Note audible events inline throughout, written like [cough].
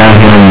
إله إلا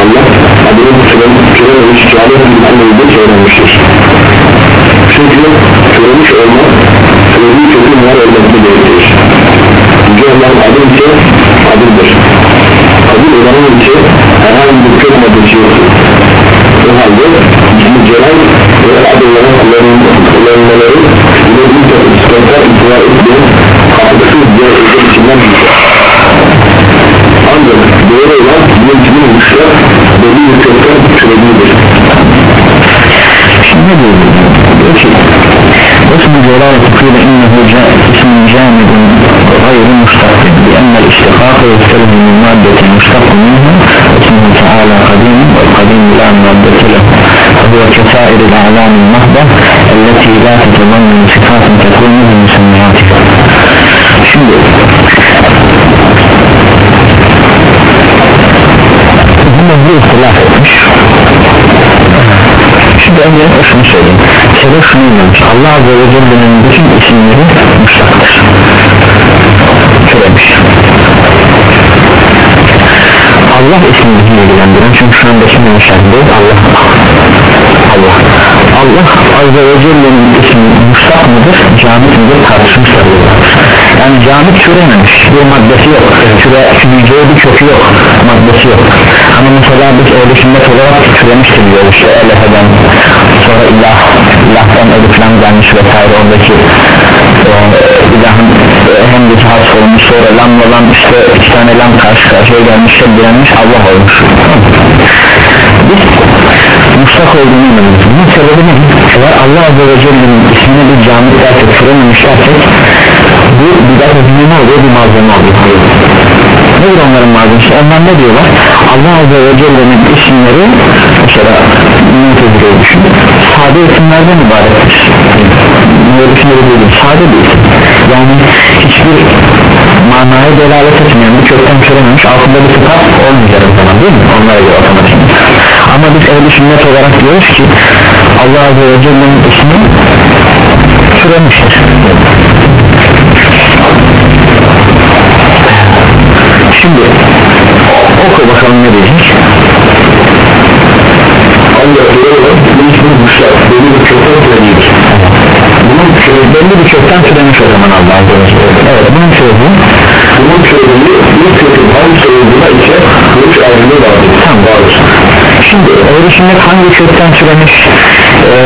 Allah adını türememiş Celal anlamında söylenmiştir Çünkü türemiş olma söylediği kötü var olmasını belirtir Yüce Allah'ın adı ise adıdır Kabul olanın ise herhangi bir kök maddesi yoktur. O halde ismi Celal ve adı olan Allah'ın kullanmaları ile bir takım sıkıntılar itibar etmeyen hakkısız diğer özel büyüyor ancak doğru olan bilinçli olmuşlar belli bir kökten türediğidir Şimdi ne diyor? Diyor ki اسم جلالة قيل إنه جاء اسم جامد غير مشتق لأن الاشتقاق يستلزم من مادة مشتق منها اسمه تعالى قديم والقديم لا مادة له وهو كسائر الأعلام المهدة التي لا تتضمن صفات تكون من مسمياتها Şimdi bir ihtilaf etmiş Şimdi önce şunu söyleyeyim Sebep şunu inanmış Allah Azze ve Celle'nin bütün isimleri müştaktır Türemiş Allah ismini ilgilendiren çünkü şu anda ismi müşahede Allah Allah Allah Azze ve Celle'nin ismi müştak mıdır camit midir tartışmışlar yani camit türememiş bir maddesi yok türe türeyeceği bir kökü yok maddesi yok ama mesela biz öyle sünnet olarak türemiştir diyor. İşte elefeden sonra ilah ilahtan eliflen gelmiş vesaire. Oradaki e, ilahın e, hem bir has olmuş sonra lam olan işte iki tane lam karşı karşıya gelmiş şeddilenmiş Allah olmuş. Biz mutlak olduğunu inanıyoruz bunun sebebi ne? eğer Allah Azze ve Celle'nin ismini bir camit dersek dersek bu bidat edilme oluyor? Bir malzeme oluyor nedir onların malzemesi? Onlar ne diyorlar? Allah Azze ve Celle'nin isimleri mesela mutezile düşün. Sade isimlerden ibarettir. Böyle isimleri değil sade bir isim. Yani hiçbir manaya delalet etmeyen bir kökten türememiş altında bir sıfat olmayacak o zaman değil mi? Onlara göre otomatik. Ama biz ehli olarak diyoruz ki Allah Azze ve Celle'nin ismi türemiştir şimdi oku bakalım ne diyecek ancak doğru bilinçli olmuşlar belli bir kökten türediğidir bunun belli bir kökten türemiş o zaman Allah Azze ve Celle evet bunun sebebi bunun bir kökün hangi sorulduğuna ise görüş ayrılığı vardır Tamam. vardır Şimdi sünnet hangi kökten türemiş e,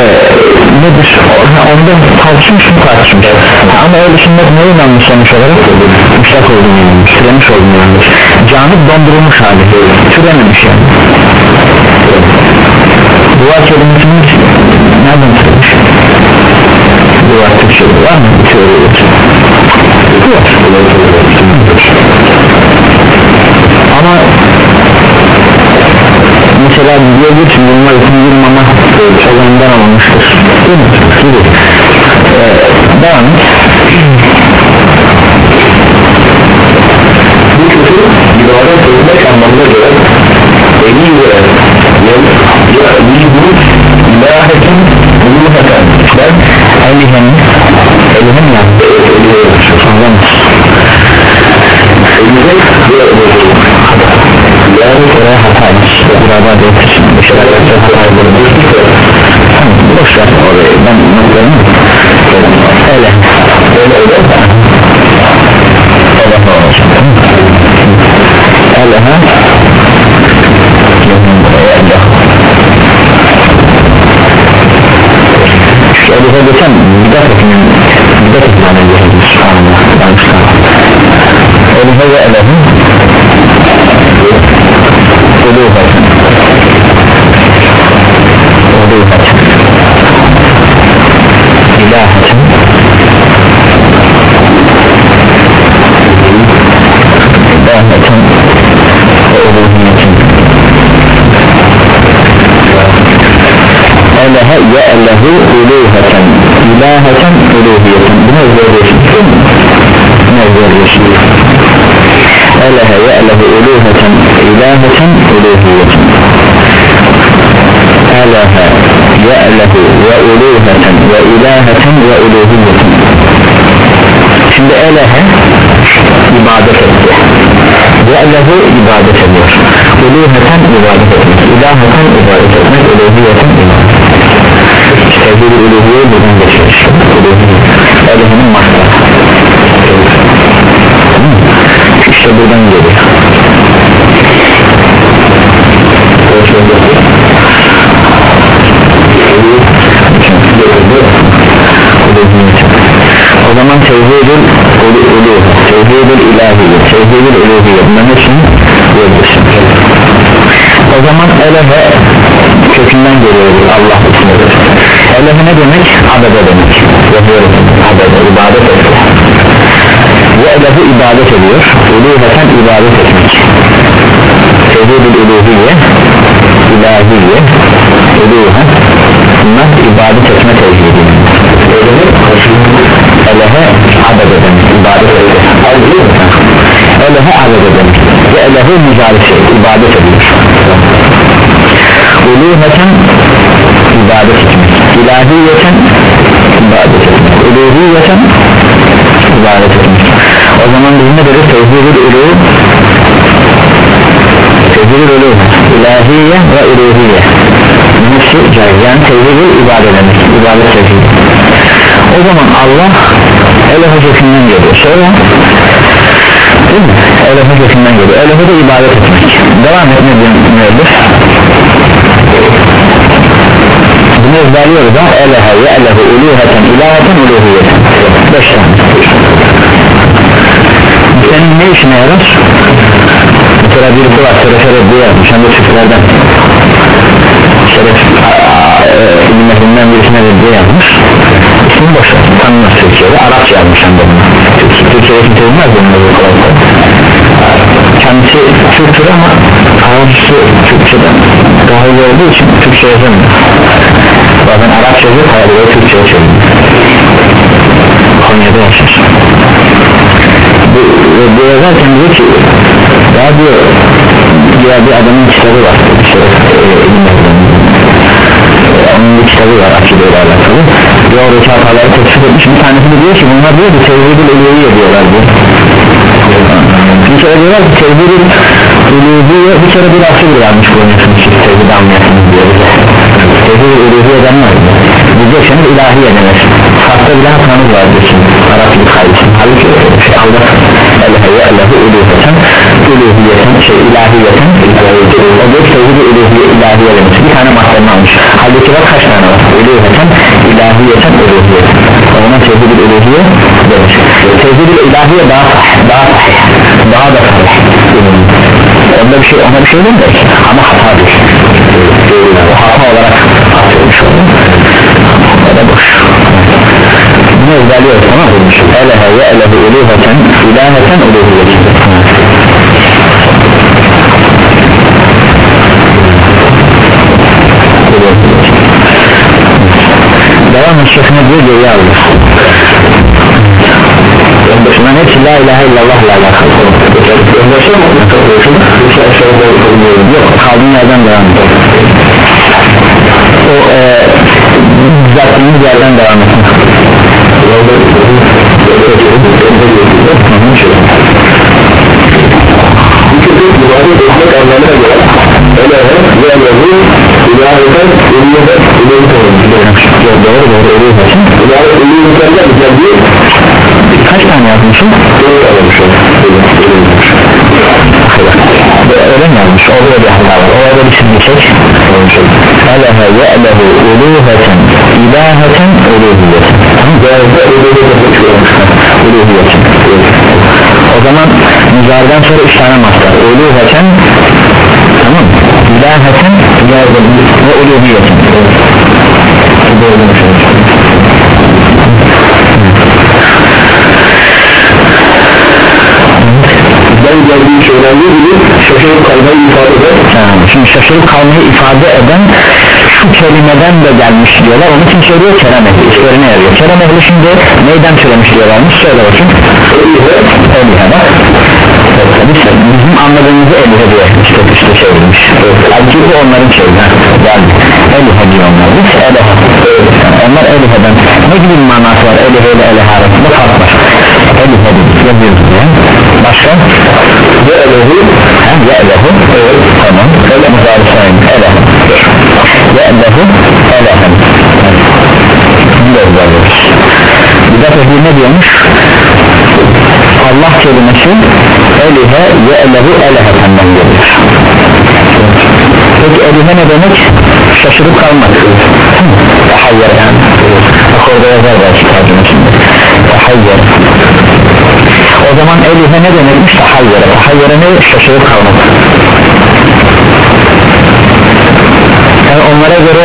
nedir? Ha, ondan tartışmış mı tartışmış? Ha, ama sünnet ne inanmış sonuç olarak? Müştak olduğunu inanmış türemiş olduğunu inanmış camit dondurulmuş hali. Türememiş yani. Duvar kelimesini nereden türemiş duvar Türkçe'de var mı teoridir ama mesela diyor ki bunlar için bir mama olanından alınmıştır. Değil mi? gibi ee, devam et bu kötü ibadet etmek anlamına göre eli ve ya bu ilahetin uluheten ben elihen elihen ya Allah'ım elinde ve yani oraya hataymış burada da bir tamam boş ver orayı ben notlarımı öyle öyle öyle öyle olacak öyle ha elife geçen bidat etmenin yani yehdi subhanallah Elife ve elehi Uluhat Uluhat İlahat İlahatın Uluhiyetin Elehe ve elehu uluhaten İlahaten uluhiyetin bunu ezberliyorsun değil mi? bunu ezberliyorsun elehe ye'lehu uluheten ilaheten uluhiyeten elehe ye'lehu ve uluheten ve ilaheten ve uluhiyeten şimdi elehe ibadet etti. Ye'lehu ibadet ediyor. Uluheten ibadet etmek ilaheten ibadet etmek uluhiyeten ibadet tevhid-i uluhiye buradan geçiyor. İşte elehenin masrafı işte buradan geliyor. O zaman tevhidül uluh tevhidül ilahiye tevhidül uluhiye bunların hepsini görürsün o zaman elehe kökünden geliyor Allah ismidir elehe ne demek? abede demek. Yapıyoruz abede ibadet ediyor ve elehu ibadet ediyor. Uluheten ibadet etmek. Tevhidül uluhiye ilahiye uluhe bunlar ibadet etme tevhidi. Elehe abed eden ibadet eden elehe abed eden ve elehe mücadele ibadet ediyor. Uluheten ibadet etmek ilahiyeten ibadet etmek. Uluhiyeten ibadet etmek. O zaman biz ne deriz? Tevhidül uluh tevhidül uluh ilahiye ve uluhiye hepsi caiz. Yani tevhidül ibadet demek ibadet tevhidi. O zaman Allah Elohe kökünden geliyor. Sonra değil mi? Elohe kökünden geliyor. Elohe de ibadet etmek. Devam et ne diyor müellif ezberliyoruz ha Elehe ve elehe uluheten ilaheten uluhiyeten beş tane. Bu senin ne işine yarar? mesela birisi var şerefe reddiye yapmış hem de Türklerden şeref ilimlerinden birisine reddiye yapmış ismi boş ver tanımaz Türkiye'de Arapça yazmış hem de Türkiye'de kimse bilmez bunu kolay kolay kendisi Türktür ama Arapçası Türkçeden. Daha iyi olduğu için Türkçe yazamıyor bazen Arapça yazıyor hayalıyor Türkçe'ye çeviriyor Konya'da yaşar bu, bu yazarken diyor ki ya diyor ya bir adamın kitabı var. şeref onun bir kitabı var akideyle alakalı. Ve oradaki hataları tespit etmiş. Bir tanesini diyor ki bunlar diyor ki tevhid-ül uluhiye diyorlar diyor. Bir kere diyorlar ki tevhid-ül uluhiye bir kere bir asıl vermiş siz tevhid anlayasınız diyor bize tevhid-ül uluhiye denmez diyecekseniz ilahiye denir. Hatta bile hatanız var diyorsun Arap bir kaydırsın halbuki şey Allah elehe ve elehe uluhiyeten uluhiyeten şey ilahiyeten o da tevhid-ül uluhiye ilahiye demiş. Bir tane mahzerini almış. Halbuki bak kaç tane var? Uluhiyeten ilahiyeten uluhiyeten o zaman tevhid-ül uluhiye demiş. Tevhid-ül ilahiye daha daha daha da sahih. Onda bir şey ona bir şey demiyor ama hata değil o hata olarak atılmış oldu o da boş. Bunu ezberliyoruz tamam mı? elehe ve elehe uluheten ilaheten uluhiyeten devam şefine diyor geriye alır Bunların hepsi la ilahe illallah ile alakalı. Yok kaldığın yerden devam et O e, düzelttiğimiz yerden devam et ibadet etmek anlamına göre elehe ve elehu ilaheten uluhiyeten uluhiyeten Doğru doğru uluhiyeten ilahet uluhiyeten geldiği Kaç tane yazmışım? dört aramışım Öyle mi yazmış? Orada bir hata var Orada bir çizgi çek Elehe ve elehu uluheten ilaheten uluhiyeten. Uluhiyeten O zaman müzardan sonra üç tane mastar Uluheten Tamam İlaheten ve uluhiyeten. Şey ben geldiği söylendiği gibi şaşırıp kalmayı ifade Tamam şimdi şaşırıp kalmayı ifade eden şu kelimeden de gelmiş diyorlar. Onun için söylüyor kerem ehli. İşlerine yarıyor. Kerem ehli şimdi neyden türemiş diyorlarmış? Söyle bakayım. Elihe bak bizim anladığımızı Elihe diye işte işte çevrilmiş Halbuki bu onların şeyi yani Elihe diyor onlar. Biz Elihe onlar Elihe'den ne gibi manası var? Elihe ile Elihe arasında fark var. Elihe yazıyoruz başka? Ye'lehu Ye'lehu tamam. Öyle muzari sayın Elehem Ye'lehu Elehem bir de de ne diyormuş? Allah kelimesi elihe ve elehu eleheten geliyor peki elihe ne demek? Şaşırıp kalmak. Tahayyar yani bak orada yazar belki tercümesinde tahayyar o zaman elihe ne demekmiş tahayyara tahayyara ne şaşırıp kalmak yani onlara göre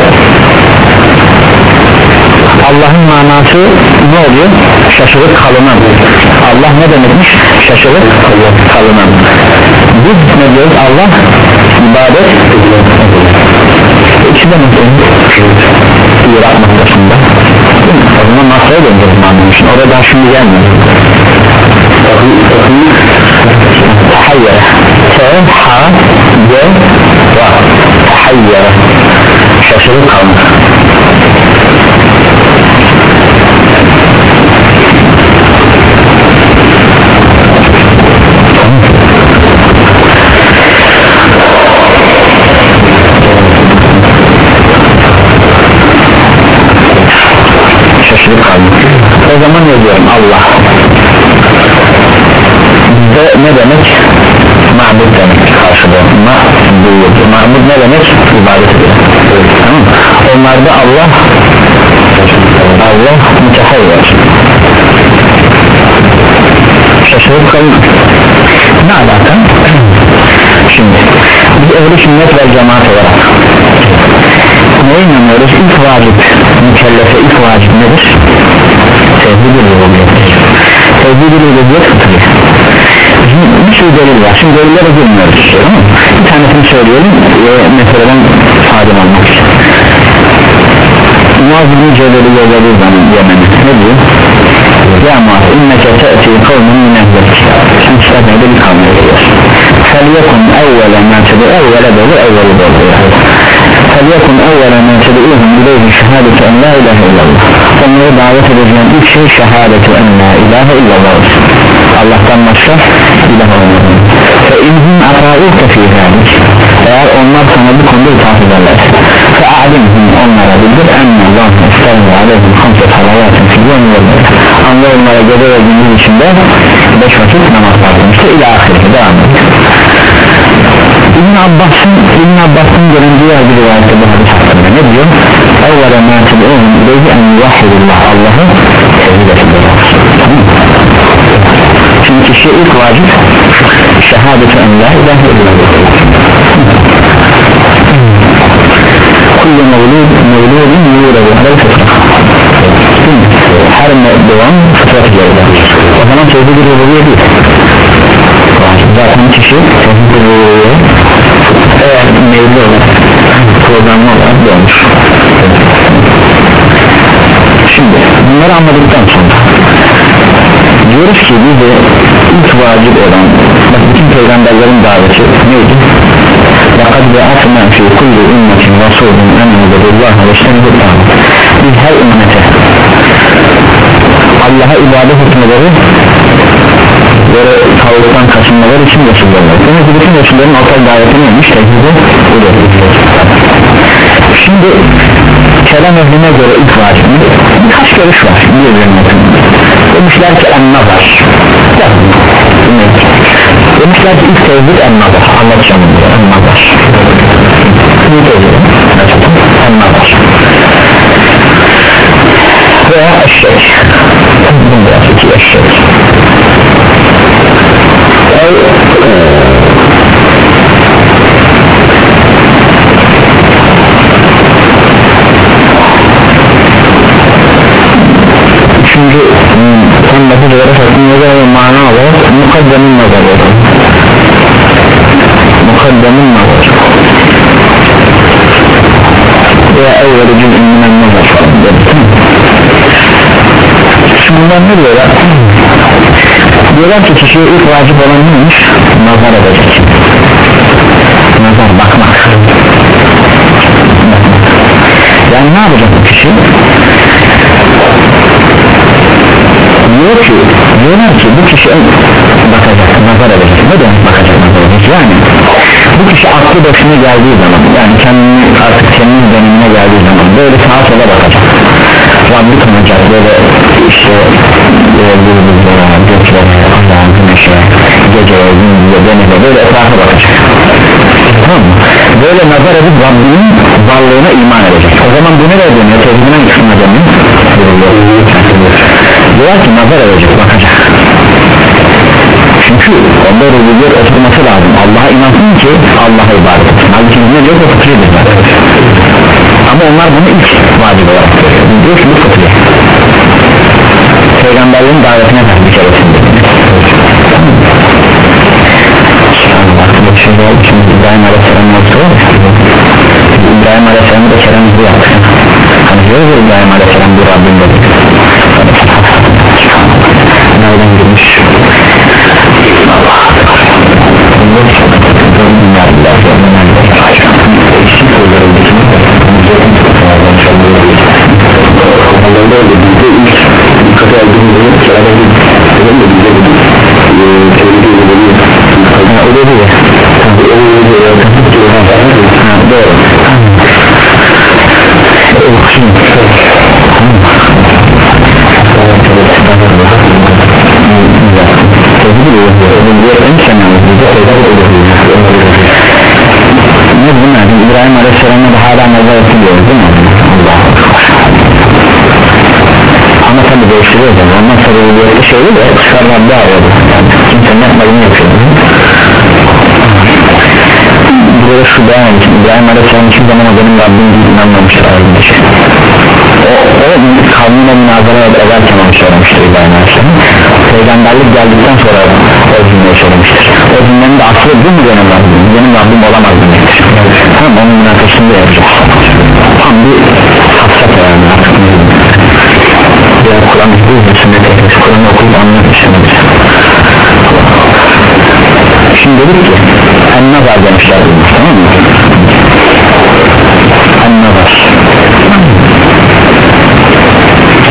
Allah'ın manası ne oluyor? Şaşırıp kalınan Allah ne demekmiş? Şaşırıp kalınan Biz ne diyoruz? Allah ibadet İkisi de mesela İraq noktasında O zaman nasıl döneceğiz manasını Orada daha şimdi gelmiyor Tahayyere T, H, Y, Ra Tahayyere Şaşırıp kalmak şaşırıp kaldım o zaman ne diyorum Allah de ne demek? Mabud demek karşılığı mabud mabud ne demek? İbadet ediyor tamam onlarda Allah Allah mütehayyar şaşırıp kalın. Ne alaka? Şimdi biz ehli sünnet ve cemaat olarak neye inanıyoruz? İlk vacip mükellefe ilk vacip nedir? Tevhid-i rububiyettir. Tevhid-i rububiyet fıtırı bir sürü delil var şimdi delillere girmiyoruz tamam bir tanesini söyleyelim ve meseleden faydalanmak için Muaz bin Cebeli yolladığı zaman Yemen'e ne diyor ya Muaz inneke te'ti kavmin min ehlil kitap sen kitap evde bir kavmiye geliyorsun فليكن أول ما تدعو أول دولة أول دولة فليكن أول ما تدعوهم إليه شهادة أن لا إله إلا الله onları davet edeceğin ilk şey şehadeti en la ilahe illallah Allah'tan başka ilah olmadı fe inhum ata'uke fi zalik eğer onlar sana bu konuda itaat ederlerse fe a'limhum onlara bildir. Enne Allah estağfirullah aleyhim. Hamse salavatın fiyyon yolları anla onlara gece ve gündüz içinde beş vakit namaz kılmıştır ila ahirete devam ediyor İbn Abbas'ın İbn Abbas'ın gelen diğer bir rivayette bu hadis hakkında ne diyor? Evvela ma ted'uhum ileyhi en yuvahhidullah Allah'ı tevhid etsinler Çünkü kişiye ilk vacip şehadeti en la ilahe Kullu mevlud mevludin yuredu alel fıtra Her doğan fıtrat üzerinde. O zaman tevhid-i rububiyye değil. Zaten kişi tevhid-i eğer meyilli olarak olarak doğmuş. Şimdi bunları anladıktan sonra diyoruz ki bize ilk vacip olan bak bütün peygamberlerin daveti neydi? Fakat ve atma fi kulli ümmetin rasulun emrullahi ve şenhullahi Biz her ümmete Allah'a ibadet etmeleri böyle tavuktan kaçınmaları için Resulullah Demek ki bütün Resulullah'ın ortak daveti neymiş? Tevhidi bu da Şimdi kelam ehline göre ilk vacip birkaç görüş var birbirine demişler ki en nazar demişler ki ilk tevhid en nazar anlatacağım bunu en nazar ne tevhid en nazar veya eşek. Bunda iki eşek üçüncü son hmm, nefis olarak hakkında ve mana olarak mukaddemin nazar olur mukaddemin nazar veya evveli cümlünden nazar şimdi bunlar ne diyorlar? Diyorlar ki kişiye ilk vacip olan neymiş? Nazar edecek. Nazar bakmak. Yani ne yapacak bu kişi? Diyor ki. Diyorlar ki bu kişi bakacak nazar edecek. Ne demek bakacak nazar edecek? Yani bu kişi aklı başına geldiği zaman yani kendini artık senin dönemine geldiği zaman böyle sağa sola bakacak. Rabbi tanıyacak böyle işte yıldızlara, göklere, Allah'a, güneşe, geceye, gündüze, denize böyle etrafa bakacak. Tamam mı? Böyle nazar edip Rabbinin varlığına iman edecek. O zaman bu nereye dönüyor? Tevhidine kısmına dönüyor diyorlar ki nazar edecek bakacak. Çünkü onda rububiyet oturması lazım. Allah'a inansın ki Allah'a ibadet etsin. Halbuki ne diyor o ama onlar bunu ilk vacip olarak görüyor. Diyor ki bu fıtri. Peygamberlerin davetine bir keresinde şimdi. Oldu şimdi İbrahim Aleyhisselam'ın var İbrahim Aleyhisselam'ı da Kerem'imizi yaptı. Hani diyor İbrahim Aleyhisselam bu Rabbim dedi nereden girmiş Allah Onlarda Ha, o da bu ha, doğru şimdi ne bu nerede İbrahim Aleyhisselam'a da hala nazar etmiyoruz değil mi? Allah ama tabi değiştiriyor yani ondan sonra böyle şeydi de çıkar Rabbi arıyordu yani kimsenin yapmadığını yapıyordu burada şu beyan için İbrahim Aleyhisselam hiçbir zaman benim Rabbim değil inanmamıştır ayrılmış o, o kavmine münazara ederken onu söylemiştir İbrahim Aleyhisselam peygamberlik geldikten sonra o cümleyi söylemiştir. O cümlenin de aslı bu mu benim Rabbim? Benim Rabbim olamaz demektir. Tamam onun münakaşını da yapacağız. Tam bir hafsat yani artık veya Kur'an okuyup sünnet ehlisi Kur'an okuyup anlatmışsınız şimdi dedik ki en nazar demişler tamam mı? En nazar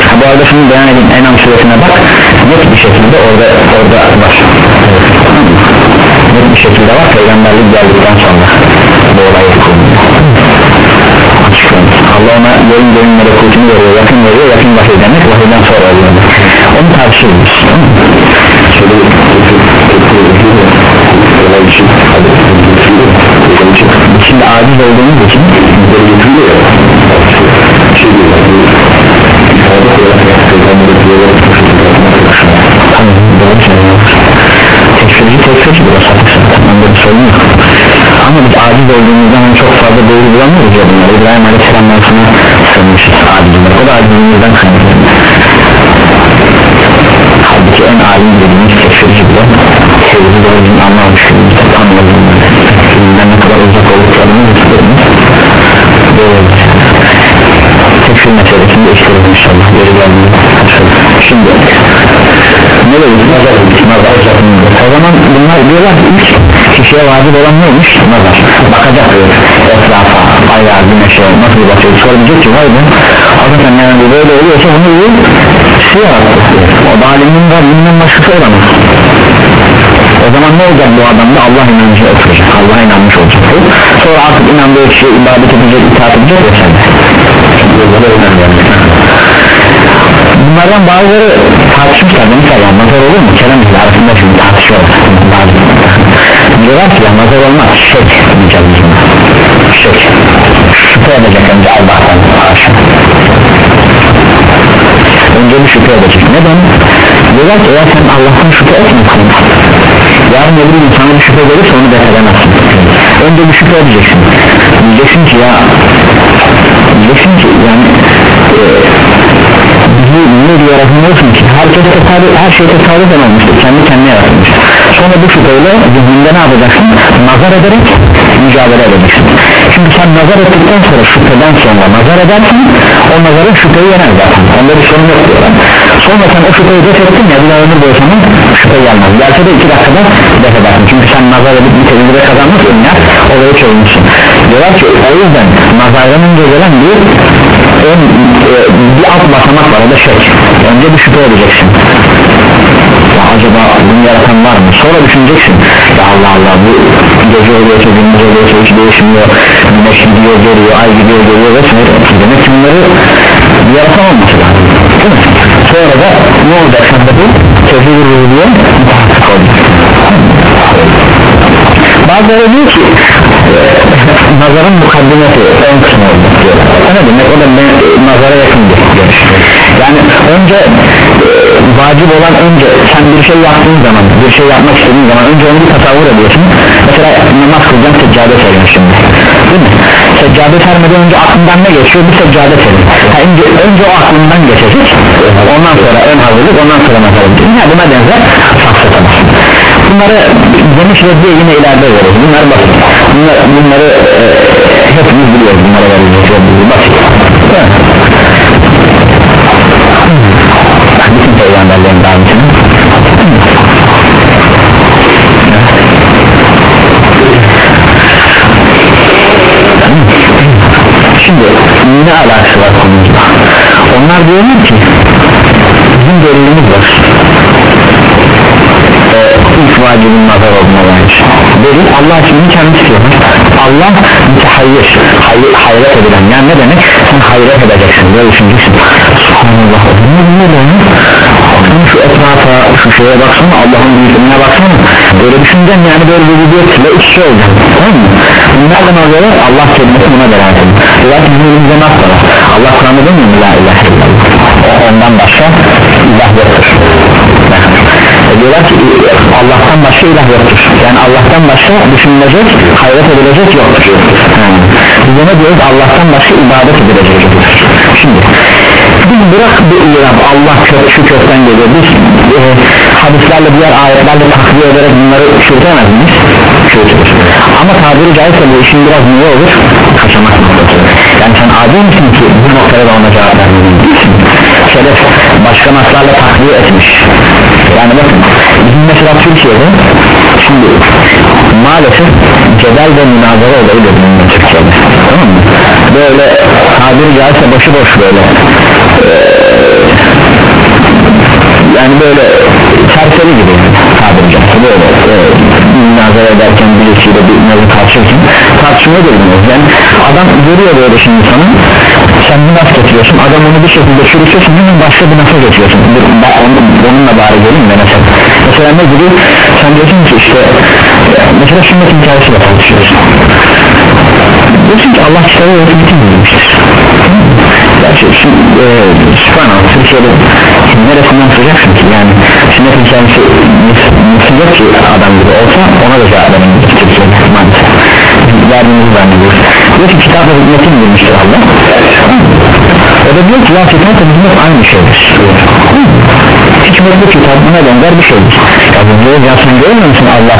ha, bu arada şunu beyan edeyim. Enam suresine bak net bir şekilde orada orada var net bir şekilde var peygamberlik geldikten sonra bu olayı Allah ona yayın yayın melekutunu veriyor yakın veriyor yakın vahiy demek vahiyden sonra oluyor onu tartışıyoruz Şöyle şimdi aciz olduğumuz için Bizleri tekfirci tekfirci sapık onda ama biz aciz olduğumuzdan çok fazla doğru bulamıyoruz ya bunları. İbrahim Aleyhisselam'dan sonra sığınmışız acizler o da acizliğimizden kaynaklanıyor halbuki en alim dediğimiz tekfirci bile sevgi doğruluğunu anlamamış günümüzde anladığımız ne kadar uzak olduklarını istiyoruz böyle tekfir meselesinde işleriz inşallah geri geldiğinde şimdi ne dedik nazar nazar o zaman bunlar diyorlar ki ilk kişiye vacip olan neymiş nazar. Bakacak etrafa ayağa güneşe nasıl bakıyor? Sormayacak ki vay be hakikaten yani böyle oluyorsa bunu iyi şey yarattı o da alimin bilmem başkası olamaz. O zaman ne olacak bu adamda Allah inancı oturacak. Allah'a inanmış olacak. Sonra artık inandığı kişiye ibadet edecek itaat edecek ya sen bunlardan bazıları tartışmışlar demişler nazar olur mu? Kelam ile arasında şimdi tartışıyorlar. Diyorlar ki nazar olmaz şek diyeceğiz şek şüphe edecek önce Allah'tan. Haşa önce bir şüphe edecek. Neden? Diyorlar ki eğer sen Allah'tan şüphe etmiyorsun. Yarın öbür gün sana bir şüphe gelirse onu def edemezsin. Önce bir şüphe edeceksin. Diyeceksin ki ya diyeceksin ki yani e, bizi ne diye yaratılmıyorsun ki? Herkes tesadüf, her şey tesadüfen olmuştur. Kendi kendine yaratılmış sonra bu şüpheyle zihninde ne yapacaksın? Nazar ederek mücadele edeceksin çünkü sen nazar ettikten sonra şüpheden sonra nazar edersin o nazarın şüpheyi yener zaten. Onda bir sorun yok diyorlar. Sonra sen o şüpheyi def ettin ya bir daha ömür boyu şüphe gelmez. Gelse de iki dakikada def edersin. Çünkü sen nazar edip bir tecrübe kazanmışsın ya olayı çözmüşsün. Diyorlar ki o yüzden nazardan önce gelen bir ön, e, bir alt basamak var o da şek önce bir şüphe edeceksin ya acaba bunu yaratan var mı? Sonra düşüneceksin. Ya Allah Allah bu gece oluyorsa gündüz oluyorsa hiç değişmiyor. Güneş gidiyor geliyor ay gidiyor geliyor vesaire. Demek ki bunları yaratan olması lazım. Sonra da ne olacak bu? Tevhid-i rüzgâr muhakkak bazıları diyor ki [laughs] nazarın mukaddimesi ön kısmı oldu diyor. Ne demek? O da ben, nazara yakın bir yani önce vacip olan önce sen bir şey yaptığın zaman bir şey yapmak istediğin zaman önce onu bir tasavvur ediyorsun. Mesela namaz kılacağım seccade serin şimdi. Değil mi? Seccade sermeden önce aklından ne geçiyor? Bir seccade serin ha, önce, önce o aklından geçecek ondan sonra ön hazırlık ondan sonra edecek yani buna benzer safsatamazsın bunları geniş reddiye yine ileride veririz. Bunlar basit. Bunlar, bunları e, hepimiz biliyoruz. Bunlara reddiye basit. Ne alakası var konumuzda onlar diyorlar ki bizim delilimiz var. Ee, ilk vacibin nazar dair delil Allah ismini kendisi diyor Allah mütehayyir hay hayret edilen yani ne demek? Sen hayret edeceksin böyle düşüneceksin. Subhanallah. Ne demek Baksana şu etrafa şu şeye baksana Allah'ın büyüklüğüne baksana. Böyle düşüneceksin yani böyle bir ile iç şey olacaksın tamam mı? Bunlardan alıyorlar Allah kelimesi buna beraber Zaten bizim elimizde nasıl var Allah Kur'an'da demiyor mu? La ilahe illallah. Ondan başka ilah yoktur. E diyorlar ki Allah'tan başka ilah yoktur. Yani Allah'tan başka düşünülecek hayret edilecek yoktur. Yani, biz ne diyoruz Allah'tan başka ibadet edilecek şimdi biz bırak bir ilah Allah kök, şu kökten geliyor. Biz e, hadislerle diğer ayetlerle takviye ederek bunları çürütemez miyiz? çürütürüz ama tabiri caizse bu işin biraz niye olur? kaçamak noktası. Yani sen adil misin ki bu noktada da ona cevap vermelisin Şeref başka naslarla takviye etmiş. Yani bakın bizim mesela Türkiye'de şimdi maalesef cedel ve münazara olayı da Türkiye'de tamam mı? böyle tabiri caizse başıboş böyle yani böyle serseri gibi tabiri caizse böyle e, münazara ederken birisiyle bir mevzu tartışırken tartışmaya bilmiyoruz yani adam görüyor böyle şimdi sana sen bir nas getiriyorsun adam onu bir şekilde çürütüyorsun hemen başka bir nasa geçiyorsun. Ben onu, onunla bari geleyim de mesela. Mesela ne gibi? Sen diyorsun ki işte mesela sünnet hikayesiyle tartışıyorsun. Diyorsun ki Allah kitabı ve bütün Gerçi şu e, Sübhanallah Türkiye'de neresinden tutacaksın ki? Yani sünnet hikayesi nasıl ki adam gibi olsa ona da cevap veremeyiz Türkiye'de maalesef. Verdiğimizi zannediyoruz. Diyor ki kitapla hükmeti indirmiştir Allah. O da diyor ki ya kitapla hükmet aynı şeydir. Hikmet bu kitap buna benzer bir şeydir. Ya bu diyor ya sen görmüyor musun Allah?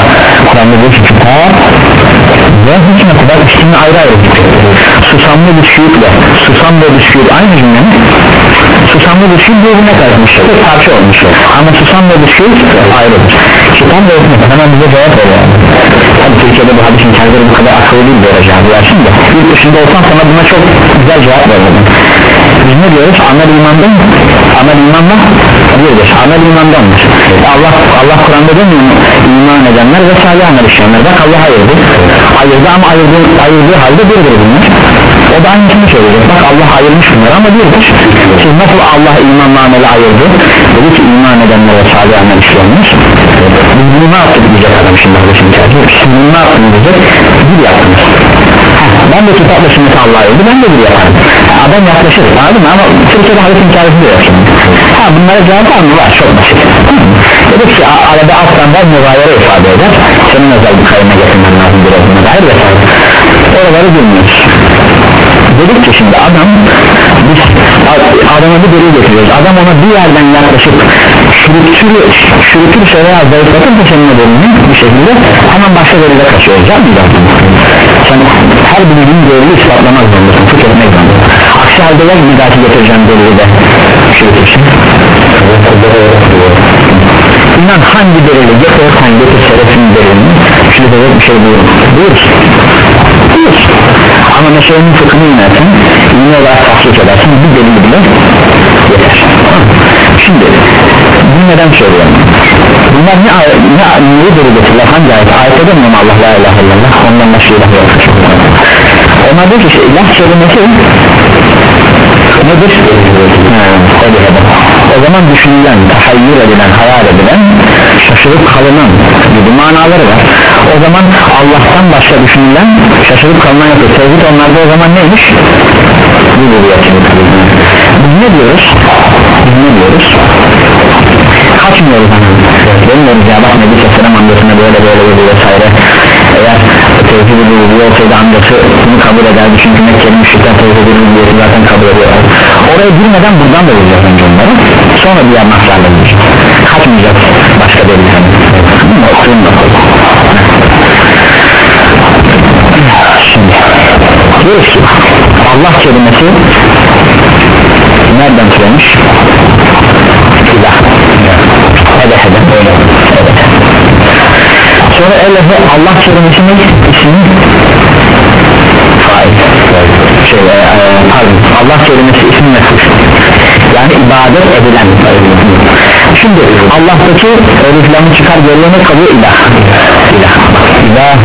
Kur'an'da diyor ki kitap ve hikmeti bak ikisini ayrı ayrı susamlı bisküvitle susam ve bisküvit aynı cümle mi? susamlı bisküvit birbirine karışmış tek parça olmuş ama susam ve bisküvit ayrıdır kitap ve hikmet hemen bize cevap veriyor Tabi Türkiye'de bu hadisin kendileri bu kadar akıllı değil böyle cevap versin de yurt dışında olsan sana buna çok güzel cevap verirdim biz ne diyoruz? Amel imandan amel imanla birdir amel imandandır Allah Allah Kur'an'da demiyor mu? İman edenler ve salih amel işleyenler. Bak Allah ayırdı. Ayırdı ama ayırdığı, ayırdığı halde birdir bunlar o da aynısını söyleyecek bak Allah ayırmış bunları ama birdir siz nasıl Allah imanla ameli ayırdı? Dedi ki iman edenler ve salih amel işleyenler. Biz bunu ne yaptık diyecek adam şimdi? Kardeşim siz bunu ne yaptınız diyecek? Bir yaptınız ben de kitapla sünneti Allah'a ayırdı ben de bir yaparım. Adam yaklaşır anladın ama Türkiye'de hadis imkanı yok şimdi. Ha bunlara cevap var mı? Var çok basit. Dedik ki arada alttan var müzayere ifade eder. Senin özel bir kayına getirmen lazım bir olduğuna dair vesaire. Oraları bilmiyoruz dedik ki şimdi adam biz adama bir delil getiriyoruz. Adam ona bir yerden yaklaşıp şürütür, şürütürse veya zayıflatırsa senin ödülünü bir şekilde hemen başka delile kaçıyoruz. Can mı zaten sen her bilginin delili ispatlamak zorundasın fıkh etmek zorundasın aksi halde ya bidati getireceğim delili de şürütürsün inan hangi delili getirirsen getir şerefin delilini şürüterek bir şey buyurur. Buyursun ama meselenin fıkhını inersen ilmi olarak tahsis edersin bir delil bile yeter. Şimdi bunu neden söylüyorum? Bunlar ne, ne, neyi delil getirirler hangi ayet? Ayette demiyor mu Allah la ilahe illallah ondan başka ilah yok. Onlar diyor ki ilah kelimesi nedir? O zaman düşünülen, tahayyür edilen, hayal edilen şaşırıp kalınan gibi manaları var o zaman Allah'tan başka düşünülen şaşırıp kalınan yapıyor. Tevhid onlarda o zaman neymiş? biz ne diyoruz? biz ne diyoruz? kaçmıyoruz demiyoruz ya bak Nebi Sesselam amcasına böyle böyle böyle vesaire. Eğer tevhid edildiği olsaydı amcası bunu kabul ederdi. Çünkü Mekkeli müşrikler tevhid edildiği zaten kabul ediyorlar. Oraya girmeden buradan da vereceğiz önce onları. Sonra diğer gireceğiz. Kaçmayacağız başka delilden şimdi diyoruz ki Allah kelimesi nereden türemiş? İlah. Evet evet sonra elefe Allah kelimesi ne ismi fail. Şey e, e, Allah kelimesi ismi nefis yani ibadet edilen. Şimdi Allah'taki eliflamı çıkar geriye ne kalıyor ilah. İlah. İlah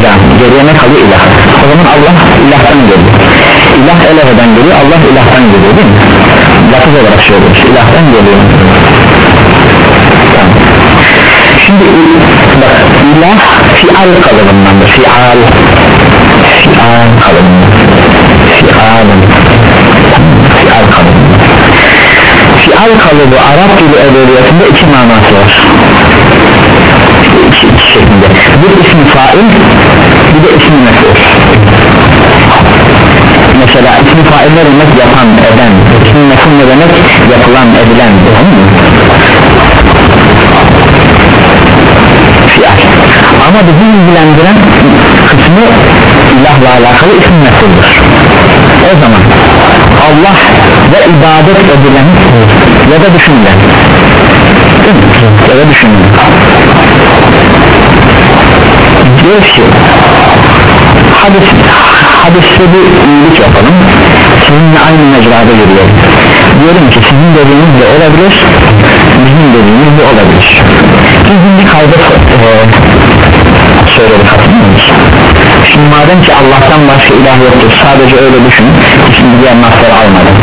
ilah geriye ne kalıyor? İlah. O zaman Allah ilahtan geliyor. İlah elefeden geliyor Allah ilahtan geliyor değil mi? Lafız olarak söylüyoruz. İlahtan geliyor. Şimdi bak ilah fial kalıbındandır fial. Fial kalıbından fialın fial kalıbından fial kalıbı Arap dili edebiyatında iki manası var şeklinde bir ismi fail bir de ismi mef'ul. Mesela ismi fail ne demek? Yapan eden. İsmi mef'ul ne demek? Yapılan edilen. Ama bizi ilgilendiren kısmı ilahla alakalı ismi mef'uldur. O zaman Allah ve ibadet edilen ya da düşünülen. Ya da düşünülen diyor ki hadis, hadiste bir iyilik yapalım sizinle aynı mecrada yürüyelim. Diyorum ki sizin dediğiniz de olabilir bizim dediğimiz de olabilir. Bizim bir kaydı e, söyledik hatırlıyor musun? şimdi madem ki Allah'tan başka ilah yoktur sadece öyle düşün şimdi diğer nasları almadım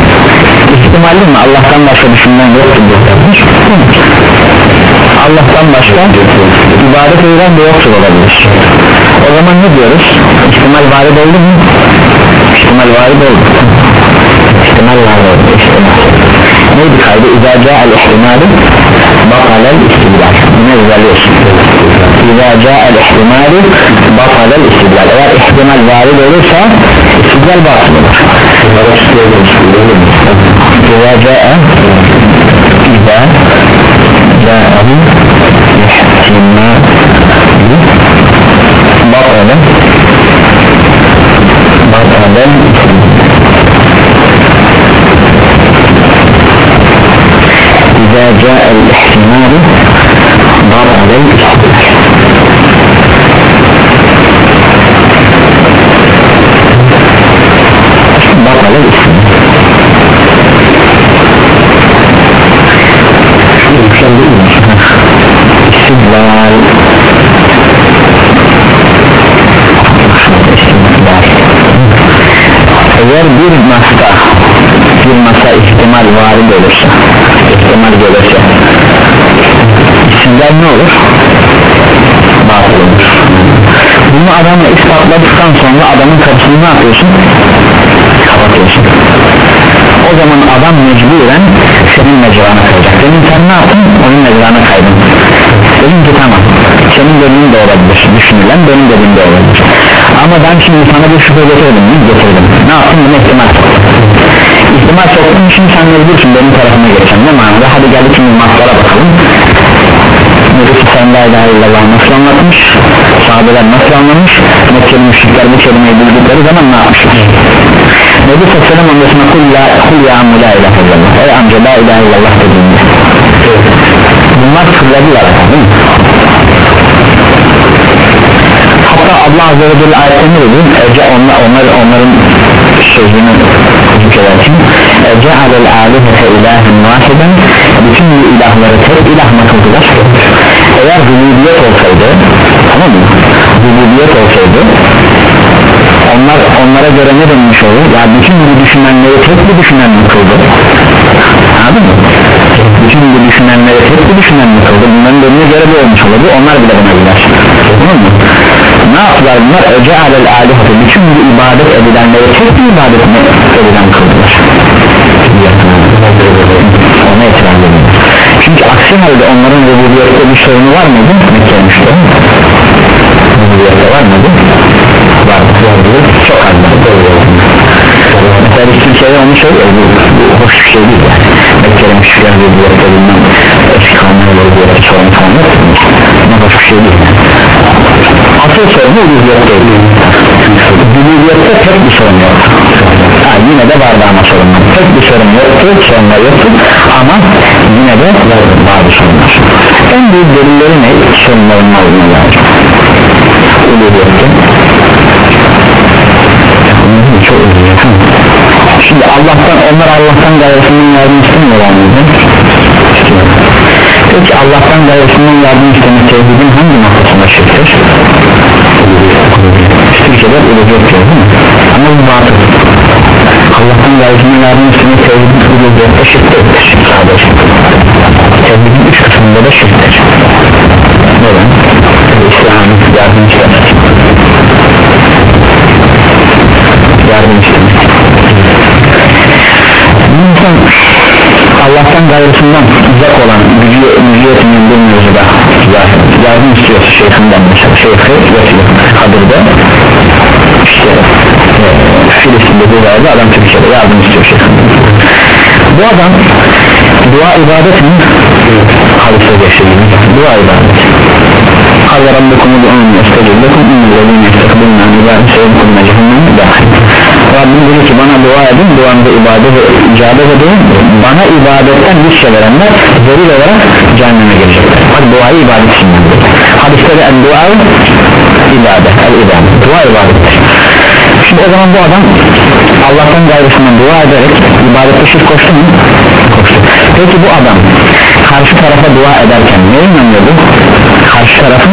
ihtimalli mi? Allah'tan başka düşünmen yoktur Allah'tan başka ibadet edilen de yoktur olabilir. O zaman ne diyoruz? İhtimal varid oldu mu? İhtimal varid oldu. İhtimal varid oldu. İhtimal neydi kaydı? İzâ câ'el ihtimali batalel istidlal ne yazıyorsun İzâ câ'el ihtimali batalel istidlal eğer ihtimal varid olursa istidlal batıl olur. İzâ câ'e إذا جاءه احتمال بطل بطل إذا جاء الاحتمال بطل الاحتمال eğer bir masa ihtimal varid olursa ihtimal gelirse isimler ne olur? batıl olur bunu adamla ispatladıktan sonra adamın kapısını ne yapıyorsun? kapatıyorsun o zaman adam mecburen senin mecrana kayacak demin sen ne yaptın? onun mecrana kaydın dedim ki tamam senin dediğin de olabilir düşünülen benim dediğim de ama ben şimdi sana bir şüphe getirdim mi? getirdim. Ne yaptım bunu ihtimal soktum. İhtimal soktuğum için sen mecbursun benim tarafıma geçen ne manada? Hadi geldik şimdi maslara bakalım. Birisi sen la ilahe illallah nasıl anlatmış? Sahabeler nasıl anlamış? Mekkeli müşrikler bu kelimeyi bildikleri zaman ne yapmışlar? Nebi Sallallahu amcasına kul ya, kul ya ammu la ilahe illallah. Ey amca la ilahe illallah dediğinde. Bunlar fırladılar değil mi? Allah Azze ve Celle ayette ne dedi Ece onlar, onlar, onların sözünü zikrederken Ece'alel alihete ilahen vahiden bütün ilahları tek ilah mı kıldılar eğer rububiyet olsaydı tamam mı? Rububiyet olsaydı onlar onlara göre ne denmiş olur? Ya bütün bu düşünenleri tek bir düşünen mi kıldı anladın mı? Bütün bu düşünenleri tek bir düşünen mi kıldı bunların önüne göre bir olmuş olurdu onlar bile buna gider. Tamam mı ne yaptılar bunlar ece alel alihati bütün bu ibadet edilenleri tek bir ibadet mi edilen kıldılar ona itiraz çünkü aksi halde onların rububiyette bir sorunu var mıydı Mekke müşteri rububiyette var mıydı var çok az mesela biz Türkiye'de onu söylüyor bu, bu hoş bir şey değil yani Mekke'de müşteriler rububiyette bilmem eski kanunlarla rububiyette sorun falan ne hoş bir şey değil yani asıl sorunu rububiyette değil. Rububiyette tek bir sorun yok. Ha, yine de vardı ama sorunlar tek bir sorun yoktu sorunlar yoktu ama yine de bazı sorunlar en büyük delilleri ne? Sorunların olduğunu lazım rububiyette çok şimdi Allah'tan onlar Allah'tan gayrısından yardım istemiyorlar mıydı? peki Allah'tan gayrısından yardım istemek tevhidin hangi noktasında şirktir? Türkiye'de ulubiyet diyor değil mi? ama bu batıl Allah'tan gayrısından yardım istemek tevhidin ulubiyette şirktir sadece tevhidin üç kısmında da şirktir neden? İstihamet yardım istemek yardım istemek insan Allah'tan gayrısından uzak olan gücü, gücü yetmeyen bir mevzuda yardım istiyorsa şeyhinden mesela şeyhi vesile Kadir'de işte e, Filistin'de Cezayir'de adam Türkiye'de yardım istiyor şeyhinden bu adam dua ibadet mi? hadise geçelim dua ibadet. Kavya Rabbukum'u du'un yestecudukum İnnellezine yestekbunna ibadetseyin kulna cehennem dahil Rabbim dedi ki bana dua edin duamda ibadet icabet edin. Bana ibadetten yüz verenler zelil olarak cehenneme girecekler. Bak duayı ibadet için hadiste de dua ibadet el ibadet dua ibadettir. Şimdi o zaman bu adam Allah'tan gayrısından dua ederek ibadette şirk koştu mu? koştu. Peki bu adam karşı tarafa dua ederken ne inanıyordu? karşı tarafın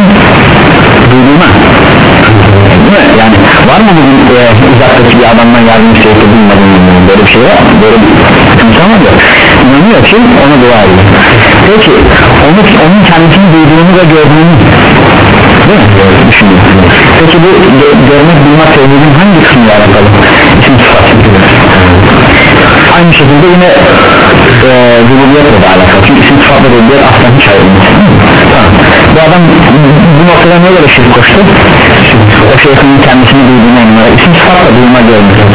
duyduğuna değil yani var mı bugün e, uzaktaki bir adamdan yardım isteyip de duymadığını böyle bir şey var mı? böyle bir insan var yok. İnanıyor ki ona dua ediyor. Peki onu, onun kendisini duyduğunu ve gördüğünü değil peki bu görmek bilmek tevhidin hangi kısmıyla alakalı? isim sıfat aynı şekilde yine e, rububiyetle de alakalı. Çünkü isim sıfatla rububiyet asla hiç ayrılmaz. Bu adam bu noktada ne göre şirk koştu? O şeyhinin kendisini duyduğuna inanır isim sıfatla duyma görmüyor.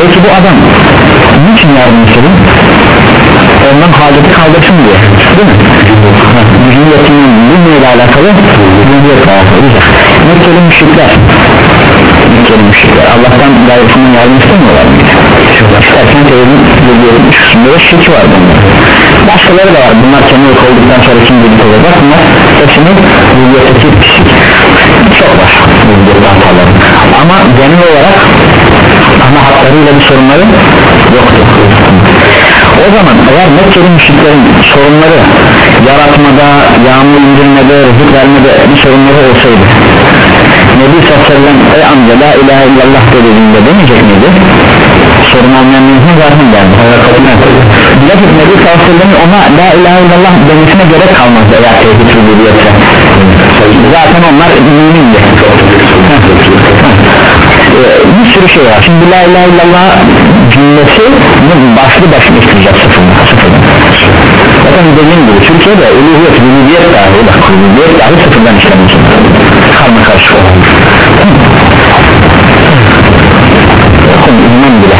Peki bu adam niçin yardım istedi ondan haceti kaldırsın diye değil mi? gücün yetiminin bu neyle alakalı? rububiyetle alakalı güzel Mekkeli müşrikler Müşrikler Allah'tan gayrısından yardım istemiyorlar mı? İstersen tevhidin rububiyetin üç kısmında da şirki var bunlar başkaları da var. Bunlar kendi yok olduktan sonra kim birlik olacak bunlar hepsinin rububiyetteki çok var rububiyet hataları ama genel olarak ana hatlarıyla bir sorunları yoktu o zaman eğer Mekkeli müşriklerin sorunları yaratmada, yağmur indirmede, rızık vermede bir sorunları olsaydı Nebi sallallahu ey amca la ilahe illallah dediğinde demeyecek miydi? sorun olmayan mümkün zaten geldi bilakis Nebi sallallahu ona la ilahe illallah demesine gerek kalmazdı eğer tevhid rububiyetse zaten onlar mümindi bir sürü şey var. Şimdi la ilahe illallah cümlesi başlı başına isteyecek sıfırdan sıfırdan. Zaten dediğim gibi Türkiye'de uluhiyet, uluhiyet dahi bak uluhiyet dahi sıfırdan işlemiş karma karşı olan bakın iman bile.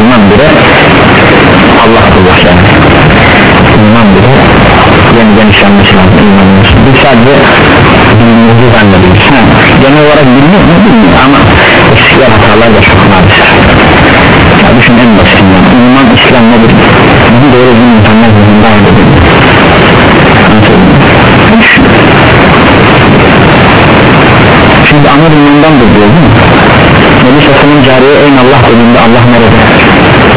İman bile Allah kullar yani iman bile yeniden işlenmesi lazım imanımız biz sadece bildiğimizi zannediyoruz. Genel olarak bilmiyor mu bilmiyor ama eskiler hatalar da çok maalesef. Ya düşün en basitinden iman İslam nedir? Bunu doğru bir insanlar zihninde. Anladın mı? 3 3 amel imandandır diyor değil mi? Nebi Sassan'ın cariye ey Allah dediğinde Allah nerede?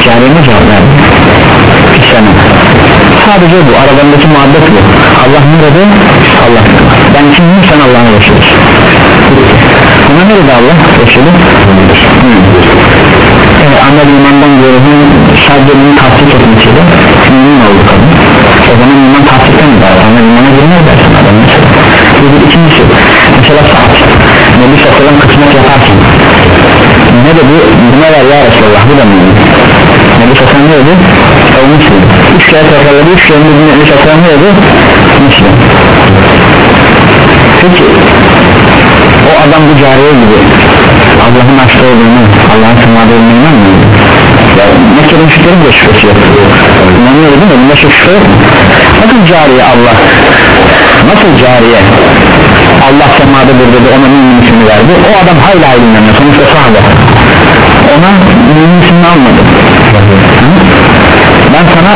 Cariye mi cevap verdi? Sana. Sadece bu aralarındaki muhabbet bu Allah nerede? Allah ben kimim sen Allah'ın Resulü Buna nerede Allah Resulü? Evet amel imandan görüldüğün sadece bunu tasdik etmesiyle mümin oldu kadın o zaman iman tasdikten var amel imana girmez dersin adam mesela bu bir ikincisi mesela saat Nebi Sallallahu kısmet yaparken ne dedi? Buna ver ya Resulallah bu da mümin Nebi Sallallahu ne dedi? o müslim. Üç kere tekrarladı üç kere Nebi Sallallahu ne dedi? müslim. Peki o adam bu cariye gibi Allah'ın aşkı olduğunu Allah'ın semada olduğunu inanmıyor ya Mekke'de müşriklerin de şüphesi yok inanmıyor değil mi? bunda şüphe yok bakın cariye Allah nasıl cariye? Allah semadıdır dedi ona mümin ismini verdi. O adam hayli inanıyor sonuçta sahabe. Ona mümin ismini almadı. Ben sana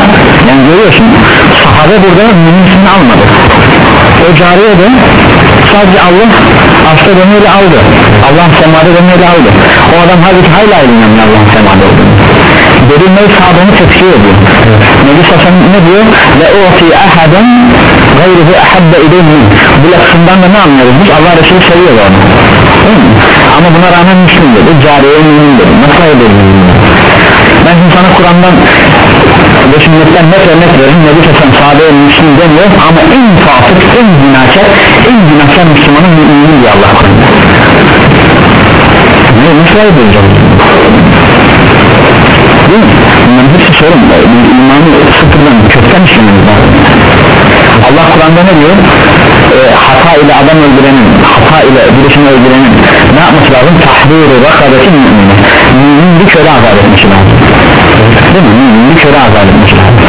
yani görüyorsun sahabe burada mümin ismini almadı. O cariye de sadece Allah aşkta demeyle aldı. Allah semada demeyle aldı. O adam halbuki hayli inanıyor Allah'ın semada olduğunu Derinmeyi sahabını tepki ediyor. Nebi Sassan ne diyor? Ve fi ahaden gayrihi ahabbe ileyhi. Bu lafından da ne anlıyoruz? Biz Allah Resulü seviyor onu. Ama buna rağmen Müslüm dedi. Cariye mümin dedi. Nasıl edelim ben şimdi sana Kur'an'dan ve sünnetten net örnek veririm Nebi Sassan sahabeye Müslüm demiyor. Ama en fasık en günahkar en günahkar Müslümanın müminin diye Allah Kur'an'da. Ne nasıl edelim değil mi? Bunların hepsi sorun imanı sıfırdan kökten işlememiz lazım Allah Kur'an'da ne diyor e, hata ile adam öldürenin hata ile birisini öldürenin ne yapması lazım tahriru rakabeti mümine mümin bir köle azat etmesi lazım değil mi? mümin bir köle azat etmesi lazım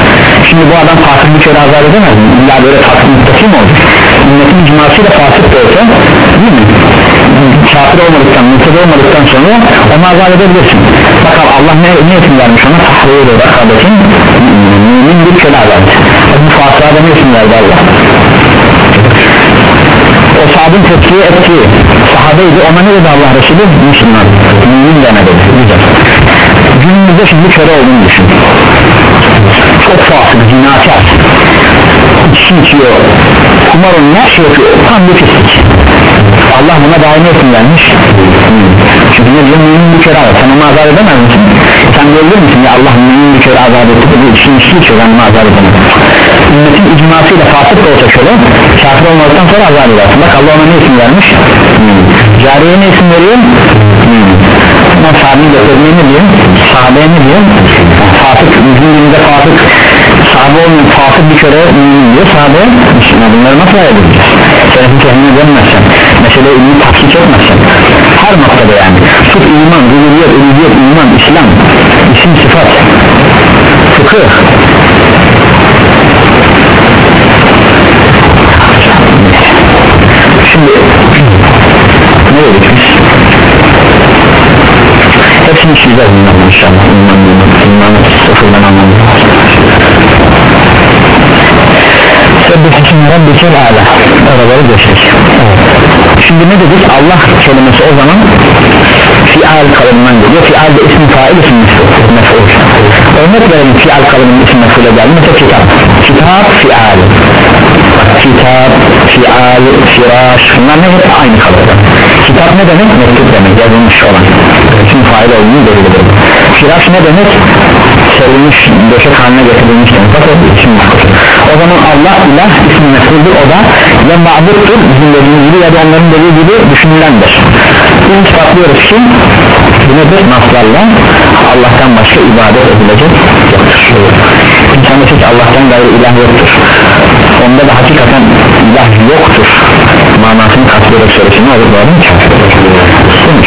şimdi bu adam fasık bir köle azat edemez mi? illa böyle fasık mutlaki mi olacak? ümmetin icmasıyla fasık da olsa değil mi? Kafir olmadıktan, mutlu olmadıktan sonra onu azat edebilirsin. Bakalım Allah ne, ne isim vermiş ona? Tahriru rakabetin mümin bir köle azat bu fasığa da ne isim verdi Allah? O sahabın tepkiye ettiği sahabeydi. Ona ne dedi Allah Resulü? Müslüman mümin demedi. Güzel. Günümüzde şimdi köre olduğunu düşün. Çok fasık zinakar. İçki içiyor. Kumar oynuyor her şey yapıyor. Tam bir pislik Allah buna daimi etsin vermiş. Çünkü ne diyor? Mümin bir kere sen onu azar edemez misin? Sen gördün müsün? Ya Allah mümin bir kere azar etti bu içki içki içiyor ben onu azar edemem. Ümmetin icmasıyla fasık da olsa şöyle kafir olmadıktan sonra azar edersin. Bak Allah ona ne isim vermiş? Cariye ne isim veriyor? Ama sahabeyi getirdiği ne diyor sahabeye ne diyor fasık bizim dilinde fasık sahabe olmayan fasık bir kere diyor. Sahabe bunları nasıl ayıracağız senin kendine dönmezsen mesele ilmi tahkik etmezsen her noktada yani. Tut iman, rububiyet, ülübiyet, iman, İslam isim sıfat fıkıh. Şimdi ne dedik biz hepsini çizeceğiz bunlardan inşallah. İman, iman, imanı sıfırdan anlamı Sebbihisin Rabbikel Ala. Oraları geçtik. Şimdi ne dedik? Allah kelimesi o zaman Fial kalıbından geliyor. Fial de isim fail isim mef'ul. Örnek verelim fial kalıbının isim mef'ule geldi. Mesela kitap. Kitap fial. Kitap, fial, firaş Bunlar ne hep aynı kalıbı Kitap ne demek? Mektup demek. Yazılmış olan. İsim fail olduğunu belirliyor Firaş ne demek? Serilmiş, döşek haline getirilmiş demek. Bakın isim O zaman Allah ilah ismi mef'uldür o da ve ma'buttur bizim gibi ya da onların dediği gibi düşünülendir. Biz ispatlıyoruz ki bu nedir? Naslarla Allah'tan başka ibadet edilecek yoktur. İnsan ki Allah'tan gayrı ilah yoktur. Onda da hakikaten ilah yoktur manasını kastederek söylesin ne olur bu adam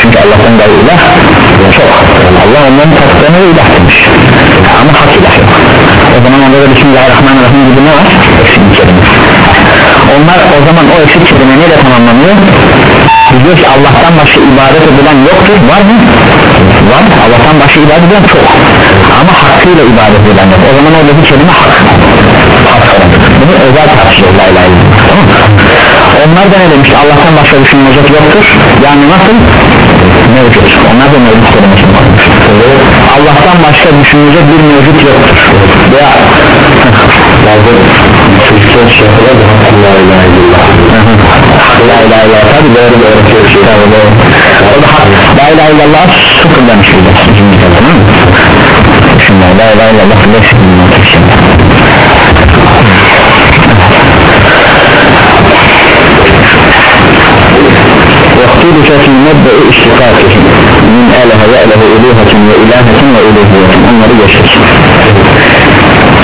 çünkü Allah'tan gayrı ilah çok Allah onların takdirine ilah demiş ama hak ilah yok. O zaman onda da Bismillahirrahmanirrahim gibi ne var? eksik kelime. Onlar o zaman o eksik kelime neyle tamamlanıyor? diyor ki Allah'tan başka ibadet edilen yoktur. Var mı? var. Allah'tan başka ibadet edilen çok. Ama hakkıyla ibadet edilen yok. O zaman oradaki kelime hak. Bunu özel tartışıyor. La ilahe illallah. Onlar da ne demiş? Allah'tan başka düşünülecek yoktur. Yani nasıl mevcut onlar da mevcut kelimesini koymuş Allah'tan başka düşünülecek bir mevcut yoktur. Veya bazı Hristiyan şeyhler de la ilahe illallah. La ilahe illallah. Tabi doğru doğru. Tabi doğru. O da hak. La ilahe illallah tamam mı? Şimdi La ilahe illallah akiduke fi mebde'i istikakihim min elehe ve elehe uluhatin ve ilahetin ve uluhiyetin. Onları geçtik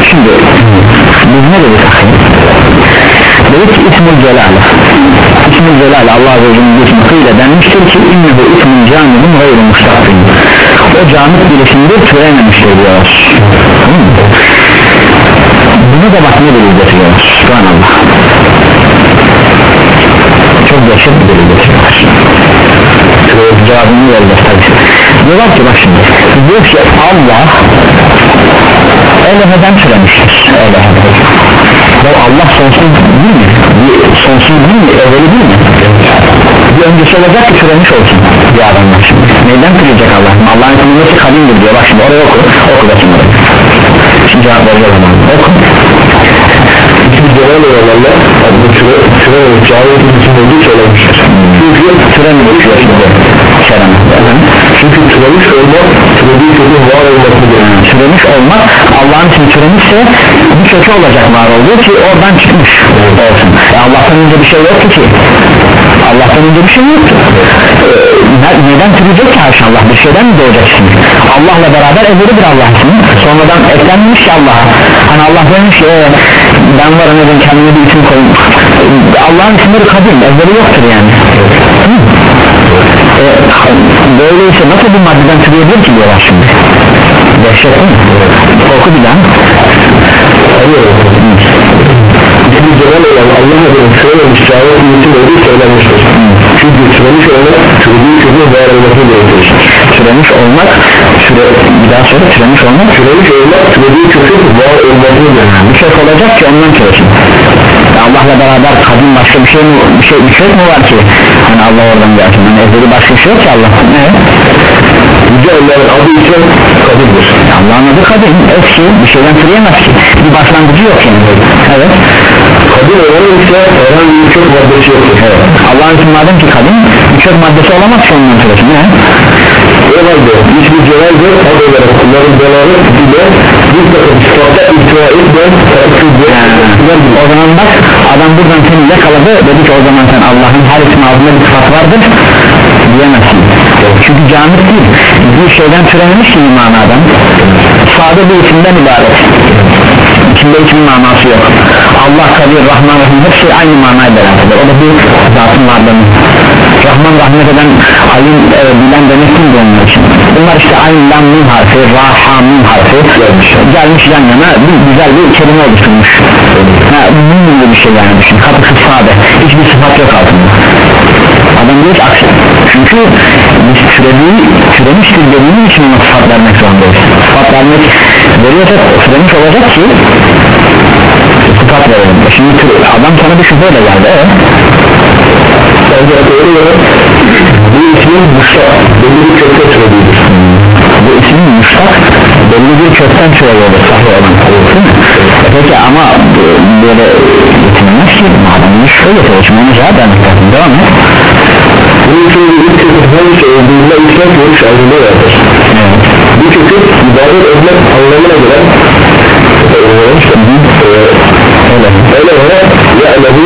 şimdi biz ne dedik dedik ki ismul celale ismul celale Allah Azze ve Celle'nin ismi kıyla denmiştir ki innehu ismun camidun gayri muştakrin o camid bileşimde türememiştir diyor bunu da bak ne delil getiriyor subhanallah çok dehşet bir delil getiriyorlar cevabını vereceğiz tabi diyorlar ki bak şimdi diyor ki Allah Eleheden türemiştir Eleheden ya Allah sonsuz değil mi? Bir sonsuz değil mi? Evveli değil mi? Bir öncesi olacak ki türemiş olsun bir adamlar şimdi. Neyden türeyecek Allah? Allah'ın kılması kadimdir diyor. Bak şimdi oraya oku. Oku bakayım oraya şimdi cevap ama. Oku Celal olanlarla bu türe türe cahil için olduğu söylemiştir çünkü türemiş diyor şimdi Kerem çünkü türemiş olmak türediği kökün var olmasını gerekir türemiş olmak Allah'ın için türemişse bir kökü olacak var olduğu ki oradan çıkmış olsun. E Allah'tan önce bir şey yoktu ki. Allah'tan önce bir şey yoktu. Ne- neden türeyecek ki Allah? Bir şeyden mi doğacak şimdi? Allah'la beraber evvelidir Allah ismi sonradan eklenmiş Allah'a hani Allah demiş ki "Ee, ben varım dedim kendime bir isim koyun Allah'ın isimleri kadim. Evveli yoktur yani. Hı? Böyleyse nasıl bir maddeden türeyebilir ki diyorlar şimdi? Dehşet değil mi? oku bir daha Hiçbir celal olan Allah adına türememiş cahil için olduğu söylenmiştir. Çünkü türemiş olmak türediği kökün var olmasını gerekir. Türemiş olmak türe, bir daha sonra türemiş olmak. Türemiş olmak türediği kökün var olmasını gerekir. Bir kök olacak ki ondan türesin Allah'la beraber kadın başka bir şey mi bir şey bir kök mü var ki? Hani Allah oradan gelsin hani ezeli başka bir şey yok ki Allah. Ne? Yüce Allah'ın adı için kadındır Ya Allah'ın adı kadın eski bir şeyden türeyemez ki. Bir başlangıcı yok yani. Evet. Kadın olanın ise herhangi bir kök maddesi yoktur. Evet. Allah'ın için madem ki kadın bir kök maddesi olamaz ki ondan türesin ne o halde hiçbir celal de ad olarak kullanıp delalet bile bir takım sıfatta ihtiva Yani, o zaman bak adam buradan seni yakaladı. Dedi ki o zaman sen Allah'ın her ismi altında bir sıfat vardır. Diyemezsin. Çünkü camit değil. Bir şeyden türememiş ki bir manadan sade bir isimden ibaret içinde hiçbir manası yok? Allah Kadir Rahman Rahim hepsi aynı manaya beraber o da bir zatın varlığını Rahman rahmet eden alim e, bilen demek değil onlar için? Bunlar işte aynı lam mim harfi ra ha mim harfi gelmiş, gelmiş yan yana bir güzel bir kelime oluşturmuş. Ha, mim gibi bir şey yani düşün. Katıksız sade hiçbir sıfat yok altında adam diyor ki aksi. Çünkü biz türediği türemiştir dediğimiz için ona sıfat vermek zorundayız? Sıfat vermek veriyorsak türemiş olacak ki sıfat verelim. E şimdi tür- adam sana bir şüpheyle geldi evet. Bu ismin muştak belli bir kökte türediğidir bu ismin müştak belli bir kökten türeyiyordur sahih olan? E peki ama böyle getirmez ki madem onu cevap vermek lazım. Devam et bunun için bir kökün hangisi olduğunda ispat görüş ayrılığı vardır. Bu kökün ibadet etmek anlamına gelen öyle öyle olarak ya'lehu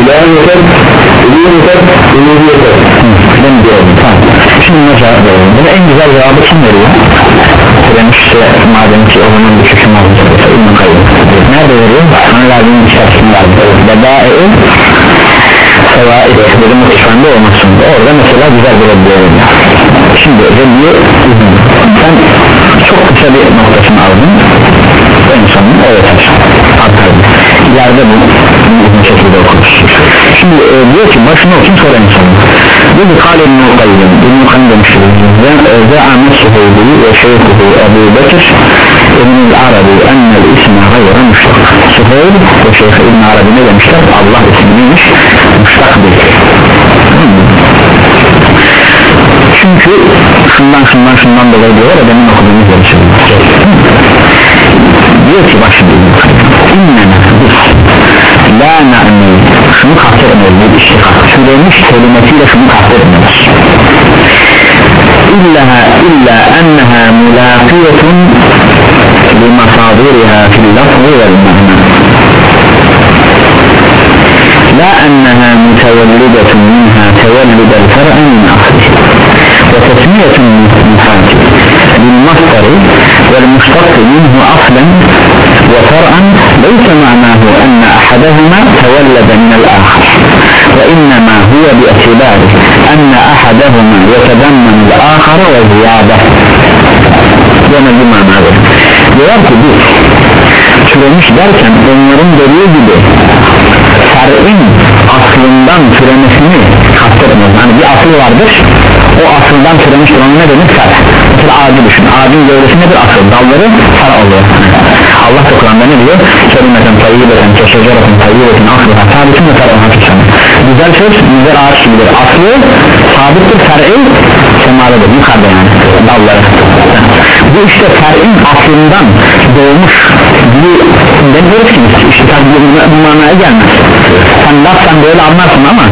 ilahiyeten ilahiyeten ilahiyeten ben diyorum tamam. Şimdi ne cevap verelim? Bunu en güzel cevabı kim veriyor? Demişse madem ki o zaman bir köküm olacak İbn-i Kayyum nerede veriyor? Hani verdiğim bir şartını verdi Sevaid dedim mutlaka olmasın orada mesela güzel bir reddiye veriyor şimdi reddiye sen çok kısa bir noktasını aldın en sonunda evet aktardım ileride bu bu şekilde okuruz şimdi e, diyor ki başını okuyayım sonra en sonunda ki Kale İbn-i Kayyum İbn-i Kayyum demiştir ve Ahmet Suheybi ve Şeyhuhu Ebu Bekir İbn-i Arabi ennel ismi hayra müştak. Suheyb ve Şeyh İbn Arabi ne demişler? Allah ismi neymiş? Müştak Hmm. çünkü şundan şundan şundan dolayı diyorlar benim okuduğumuz söylüyor. Diyor ki bak şimdi innena biz la na'mel şunu kastetmiyoruz bir iştirak söylemiş kelimesiyle şunu kastetmiyoruz إلا إلا أنها ملاقية لمصادرها في اللفظ والمعنى. لا أنها متولدة منها تولد الفرع من أصله وتسمية المحاجب للمصدر والمشتق منه أصلا وفرعا ليس معناه أن أحدهما تولد من الآخر وإنما هو باعتبار أن أحدهما يتضمن الآخر وزيادة Yine bir manadır Diyor ki biz türemiş derken onların dediği gibi Fer'in aslından türemesini kastetmiyoruz Yani bir asıl vardır O asıldan türemiştir ona ne denir fer Mesela ağacı düşün ağacın gövdesi nedir asıl dalları fer oluyor Allah da Kur'an'da ne diyor? Kelimeten tayyibeten keşeceretin tayyibetin aslıha sabitin ve fer'in hakikaten güzel söz güzel ağaç gibidir. Aslı sabittir fer'i semalıdır yukarıda yani dalları bu işte fer'in aslından doğmuş bir demiyoruz ki işte tabi bu manaya gelmez. Sen laftan böyle anlarsın ama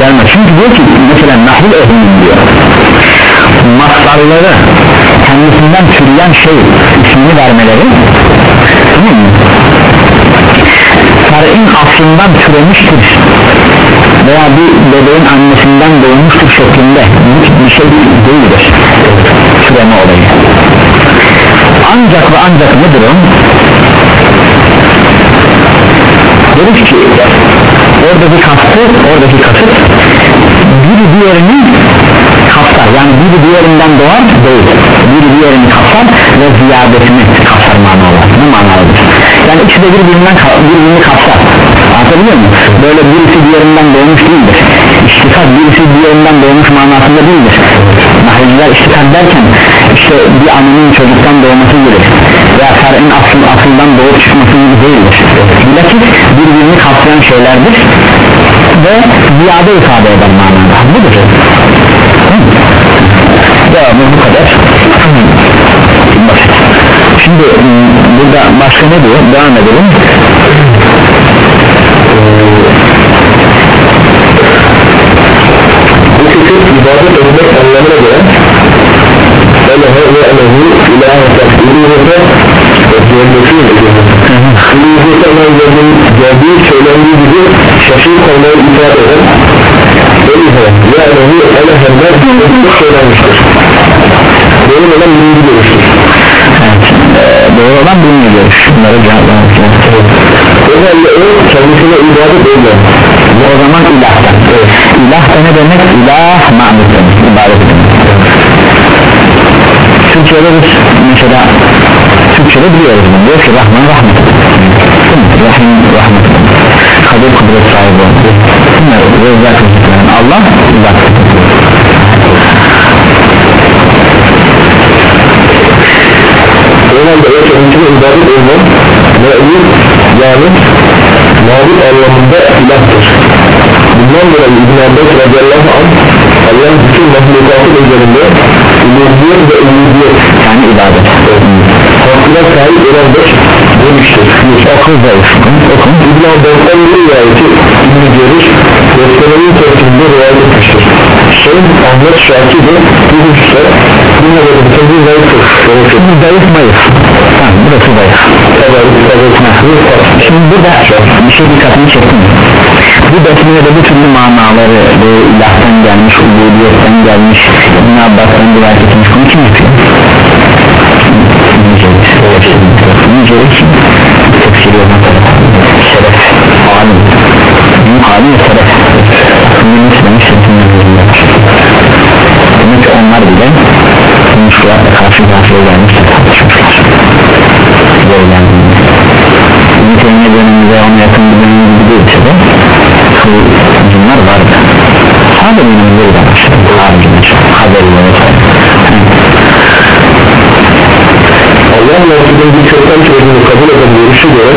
gelmez. Çünkü diyor ki mesela nahil ehlinin diyor mastarları kendisinden türeyen şey ismini vermeleri tamam mı? Fer'in aslından türemiştir. Veya bir bebeğin annesinden doğmuştur şeklinde. Bir şey değildir. Türeme olayı. Ancak ve ancak nedir o? dedik ki oradaki kastı oradaki kasıt biri diğerini kapsar yani biri diğerinden doğar değil. Biri diğerini kapsar ve ziyadesini kapsar manalı. Ne ikisi de birbirinden birbirini kapsar. Anlatabiliyor muyum? Böyle birisi diğerinden doğmuş değildir. İştikat birisi diğerinden doğmuş manasında değildir. Nahilciler iştikat derken işte bir annenin çocuktan doğması gibi veya fer'in asıl, asıldan doğup çıkması gibi değildir. Bilakis birbirini kapsayan şeylerdir ve ziyade ifade eden manada budur. Devamı bu kadar şimdi burada başka ne diyor? Devam edelim. Bu fikir ibadet etmek anlamına göre Elehe ve elehu ilahe tasdiliyete ve cennetine Uluhiyete anlamının geldiği söylendiği gibi şaşır olmayı ifade eden Elehe ve elehu elehenler cennetine söylenmiştir Doğru olan birinci görüştür doğru olan birinci görüş bunları cevaplamak lazım O kendisine ibadet olmayan o zaman ilahtan evet. ilah da ne demek? İlah ma'bud demek. İbadet demek. Türkçe'de biz mesela Türkçe'de biliyoruz bunu. Diyor ki Rahman rahmet? Rahim rahmet Kadir kudret sahibi yani Allah o kendisine ibadet olmayan Me'lûd yani mağlup anlamında ilahtır. Bundan dolayı İbn Abbas radıyallahu anh Allah bütün mahlukatın üzerinde uluhiyet ve uluhiyet yani ibadet. Hakkına sahip olan beş demiştir. Ve ufkun okun İbn Abbas'tan bir rivayeti İbn Cerir Resmen'in tefsirinde rivayet etmiştir Şeyh Ahmet Şakir de bu hususta bu nedenle bitirdiği zayıftır bu zayıf mayıf tamam burası zayıf. Evet, evet, şimdi burada bir şey dikkatimi çekti mi? bu besmelede bu türlü manaları bu ilahtan gelmiş, ubudiyetten gelmiş İbn Abbas'tan rivayet etmiş. Bunu kim yapıyor? Nicelik tefsiri olmak şeref. Alim. Büyük alim ve şeref aklını istemiş demek ki onlar bile müşkilatla karşı karşıya gelmişler tartışmışlar böyle bir teymiye döneminde ona yakın bir dönem gibi değilse de bu bunlar vardı sadece dönemleri de başladı haricinde haberiyle vesaire Allah lafının bir kökten türediğini kabul eden görüşü göre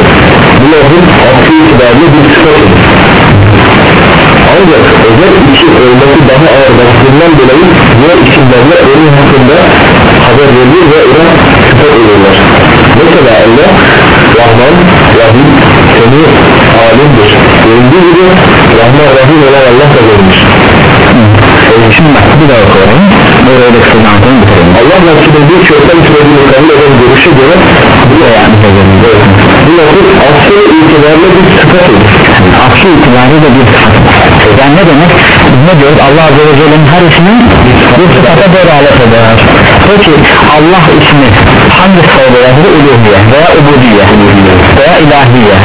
bu lafın asli itibariyle bir ancak özet içi olması daha ağır bastığından dolayı diğer isimlerle ölüm hakkında haber verilir ve ona şüphe olurlar. Mesela Allah Rahman, Rahim, Semi, Alimdir. Göründüğü gibi Rahman, Rahim olan Allah da görmüş. Şimdi bak bir daha koyalım öyle anlatalım bitirelim Allah Resulü'nün bir çoktan türediğini kabul eden görüşe göre Bu yani bu lafız asıl itibarlı bir sıfat Aslı itibariyle bir sıfat Yani ne demek? Ne diyoruz? Allah Azze ve Celle'nin her ismi bir sıfata delalet eder Peki Allah ismi hangi sıfata eder? Uluhiye veya ubudiye veya ilahiye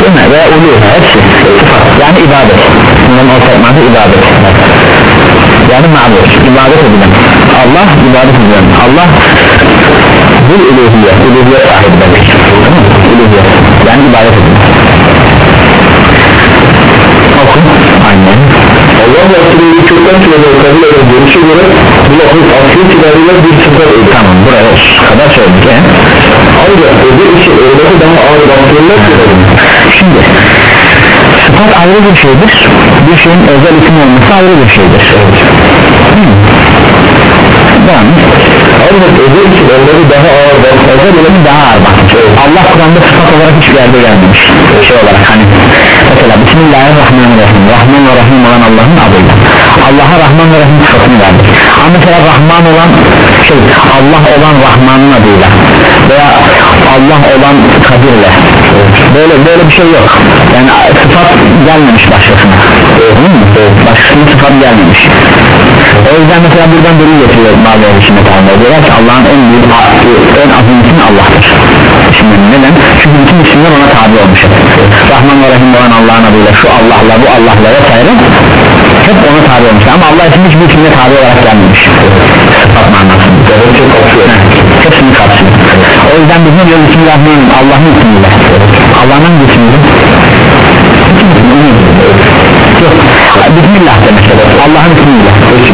değil mi? veya uluhiye hepsi sıfat yani ibadet bunların ortak mantığı ibadet yani mabur ibadet edilen. Allah ibadet edilen. Allah bir uluhiye uluhiye sahibi demek. Uluhiye yani ibadet edilen. Oku. Aynen. Allah Resulü'nün bir çoktan türediğini kabul eden görüşe göre bu lafız asıl itibarıyla bir sıfat olur tamam buraya kadar söyledik ancak öbür için örneği daha ağır söyledim şimdi sıfat ayrı bir şeydir. Bir şeyin özel isim olması ayrı bir şeydir. Hmm. devam et. ancak öbür için onları daha ağır bastırılmak özel ilimi daha ağır bak. Allah Kur'an'da sıfat olarak hiçbir yerde gelmemiş. Şey olarak hani mesela Bismillahirrahmanirrahim. Rahman ve Rahim olan Allah'ın adıyla Allah'a Rahman ve Rahim sıfatını verdik ama mesela Rahman olan şey Allah olan Rahman'ın adıyla veya Allah olan Kadir'le böyle böyle bir şey yok. Yani sıfat gelmemiş başkasına. Başkasına sıfat gelmemiş. O yüzden mesela buradan delil getiriyor bazı ehl sünnet alimleri diyorlar ki Allah'ın en büyük en azim ismi Allah'tır. Şimdi neden? çünkü bütün isimler ona tabi olmuş. Rahman ve Rahim olan Allah'ın adıyla şu Allah'la bu Allah'la vesaire hep ona tabi olmuş. Ama Allah için hiçbir isimle tabi olarak gelmemiş. Sıfat manasında hepsini kapsıyor. O yüzden biz ne diyoruz? Bismillahirrahmanirrahim. Allah'ın ismiyle. Allah'ın ismiyle. Yok. Bismillah demek. Allah'ın ismiyle.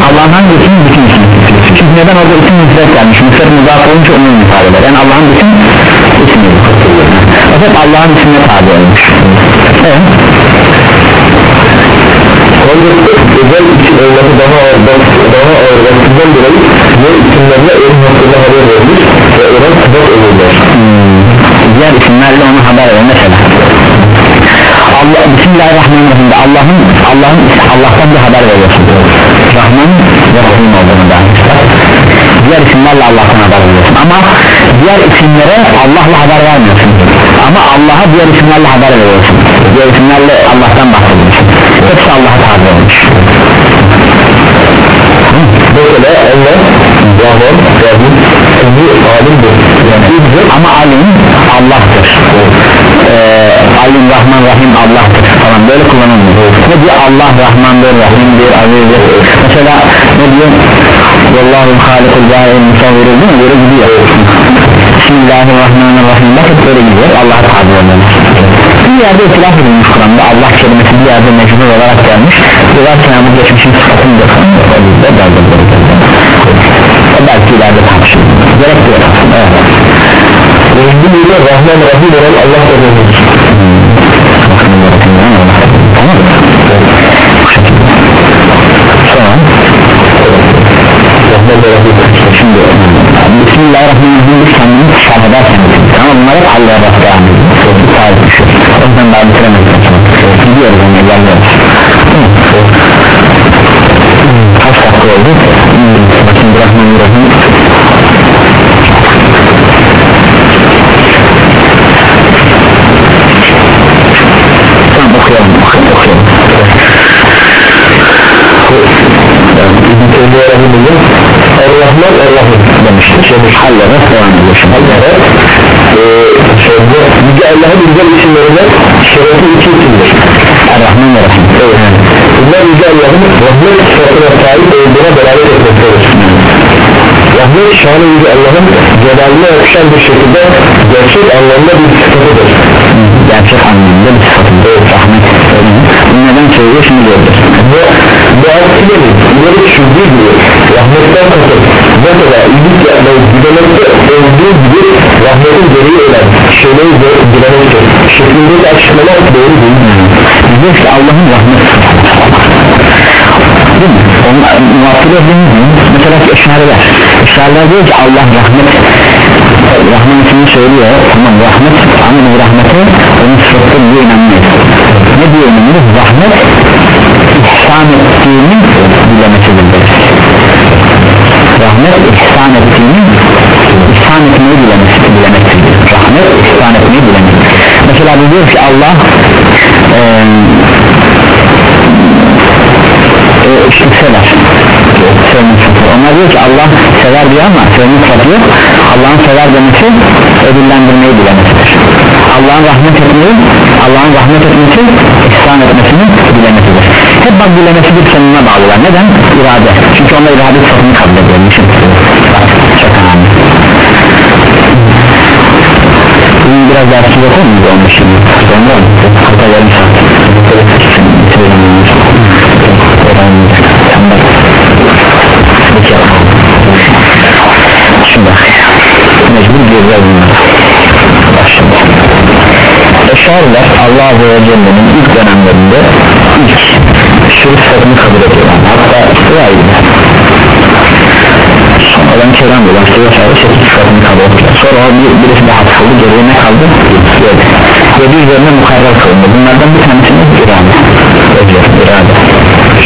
Allah'ın hangi ismi? Bütün ismi. Çünkü neden orada isim müsret gelmiş? Müsret müzaf olunca onun eder yani Allah'ın bütün ismiyle o hep Allah'ın ismine tabi olmuş. Evet özel için olması daha ağır bastırılmak daha ağır bastırılmaktan dolayı diğer isimlerle onun hakkında haber verilir ve ona sıfat olurlar. Hmm, diğer isimlerle ona haber ver mesela. Allah Bismillahirrahmanirrahim. Allah'ın Allah'ın Allah'tan bir haber veriyorsun. Rahman ve Rahim olduğunu da. Diğer isimlerle Allah'tan haber veriyorsun. Ama diğer isimlere Allah'la haber vermiyorsun. Ama Allah'a diğer isimlerle haber veriyorsun. Diğer isimlerle Allah'tan bahsediyorsun hepsi Allah'a tabi olmuş. Mesela Allah Rahman, Rahim, Semi, Alimdir. Ama alim Allah'tır. Ee, alim Rahman Rahim Allah'tır falan böyle kullanılmıyor. Ne diyor? Allah Rahmandır Rahimdir Azizdir. Mesela ne diyor? Vallahu halikul bâil musavvirul değil mi? Böyle gidiyor. Bismillahirrahmanirrahim. Bakın böyle gidiyor. Allah'a tabi olmalı bir yerde itilaf edilmiş Kur'an'da. Allah kelimesi bir yerde mecbur olarak gelmiş. Ki bu geçmişin sıfatındır belki ileride tartışılır gerek yok. Evet. Mecbur ile Rahman, Rahim olan Allah da görmüş tamam. Mı? Sonra Rahman ve Rahim şimdi Bismillahirrahmanirrahim kendimiz şerh ederken ama bunlar hep Allah'a bak devam ediyor. Bu tarih o yüzden daha bitiremeyiz gidiyoruz onu ilerliyoruz kaç dakika oldu? Bismillahirrahmanirrahim tamam okuyalım okuyalım, okuyalım. İbn Teymiye Rahimullah Er-Rahman Er-Rahim demiştir Şey, hallere devam ediyor şimdi. Allah'a e, şeyde Yüce Allah'ın güzel isimlerinden şerefi iki isimdir Er-Rahman ve Rahim. Evet. Bunlar Yüce Allah'ın rahmet sıfatına sahip olduğuna beraber etmektedir. Rahmet şanı Yüce Allah'ın celaline yakışan bir şekilde gerçek anlamda bir sıfatıdır. Gerçek anlamda bir sıfatında rahmet. Bunu neden söylüyor şimdi gördük Bu, bu aksine mi? Bunları düşündüğü gibi rahmetten kasıt mesela iyilik yapmayı dilemekte olduğu gibi rahmetin gereği olan şeyleri de dilemektir şeklindeki açıklamak doğru değil bize işte Allah'ın rahmet sıfatı değil mi? Onun muhatip dediğimiz gibi mesela ki eşariler. Eşariler diyor ki Allah rahmet. Rahmet ismini söylüyor. Tamam rahmet. Ama bu rahmete onun sıfatı diye inanmıyor. Ne diyor inanmıyor? Rahmet ihsan ettiğini bilemesidir deriz rahmet ihsan ettiğini ihsan etmeyi bilemesi, bilemesidir rahmet ihsan etmeyi bilemesi mesela diyor ki Allah eee e, işte sever. Sevme sıfatı onlar diyor ki Allah sever diyor ama sevme sıfatı yok Allah'ın sever demesi ödüllendirmeyi bilemesidir. Allah'ın rahmet etmeyi Allah'ın rahmet etmesi ihsan etmesini bilemesidir hep bak bilemesidir sonuna bağlılar neden? irade çünkü onlar irade sıfatını kabul bak çok önemli Bugün biraz daha açık yapar mıyız onun şimdi? Sonra? Hatta yarım saat. Şimdi mecbur gireceğiz şimdi. Eşariler Allah Azze ve Celle'nin ilk dönemlerinde ilk şirk sıfatını kabul ediyorlar. Hatta bu ayrı. Sonradan kelam olan sekiz sıfatını kabul ettiler. Sonra o bir, birisi daha atıldı geriye ne kaldı? Yedi. Yedi üzerine mukarrar kılındı. Bunlardan bir tanesini irade. Özür, irade.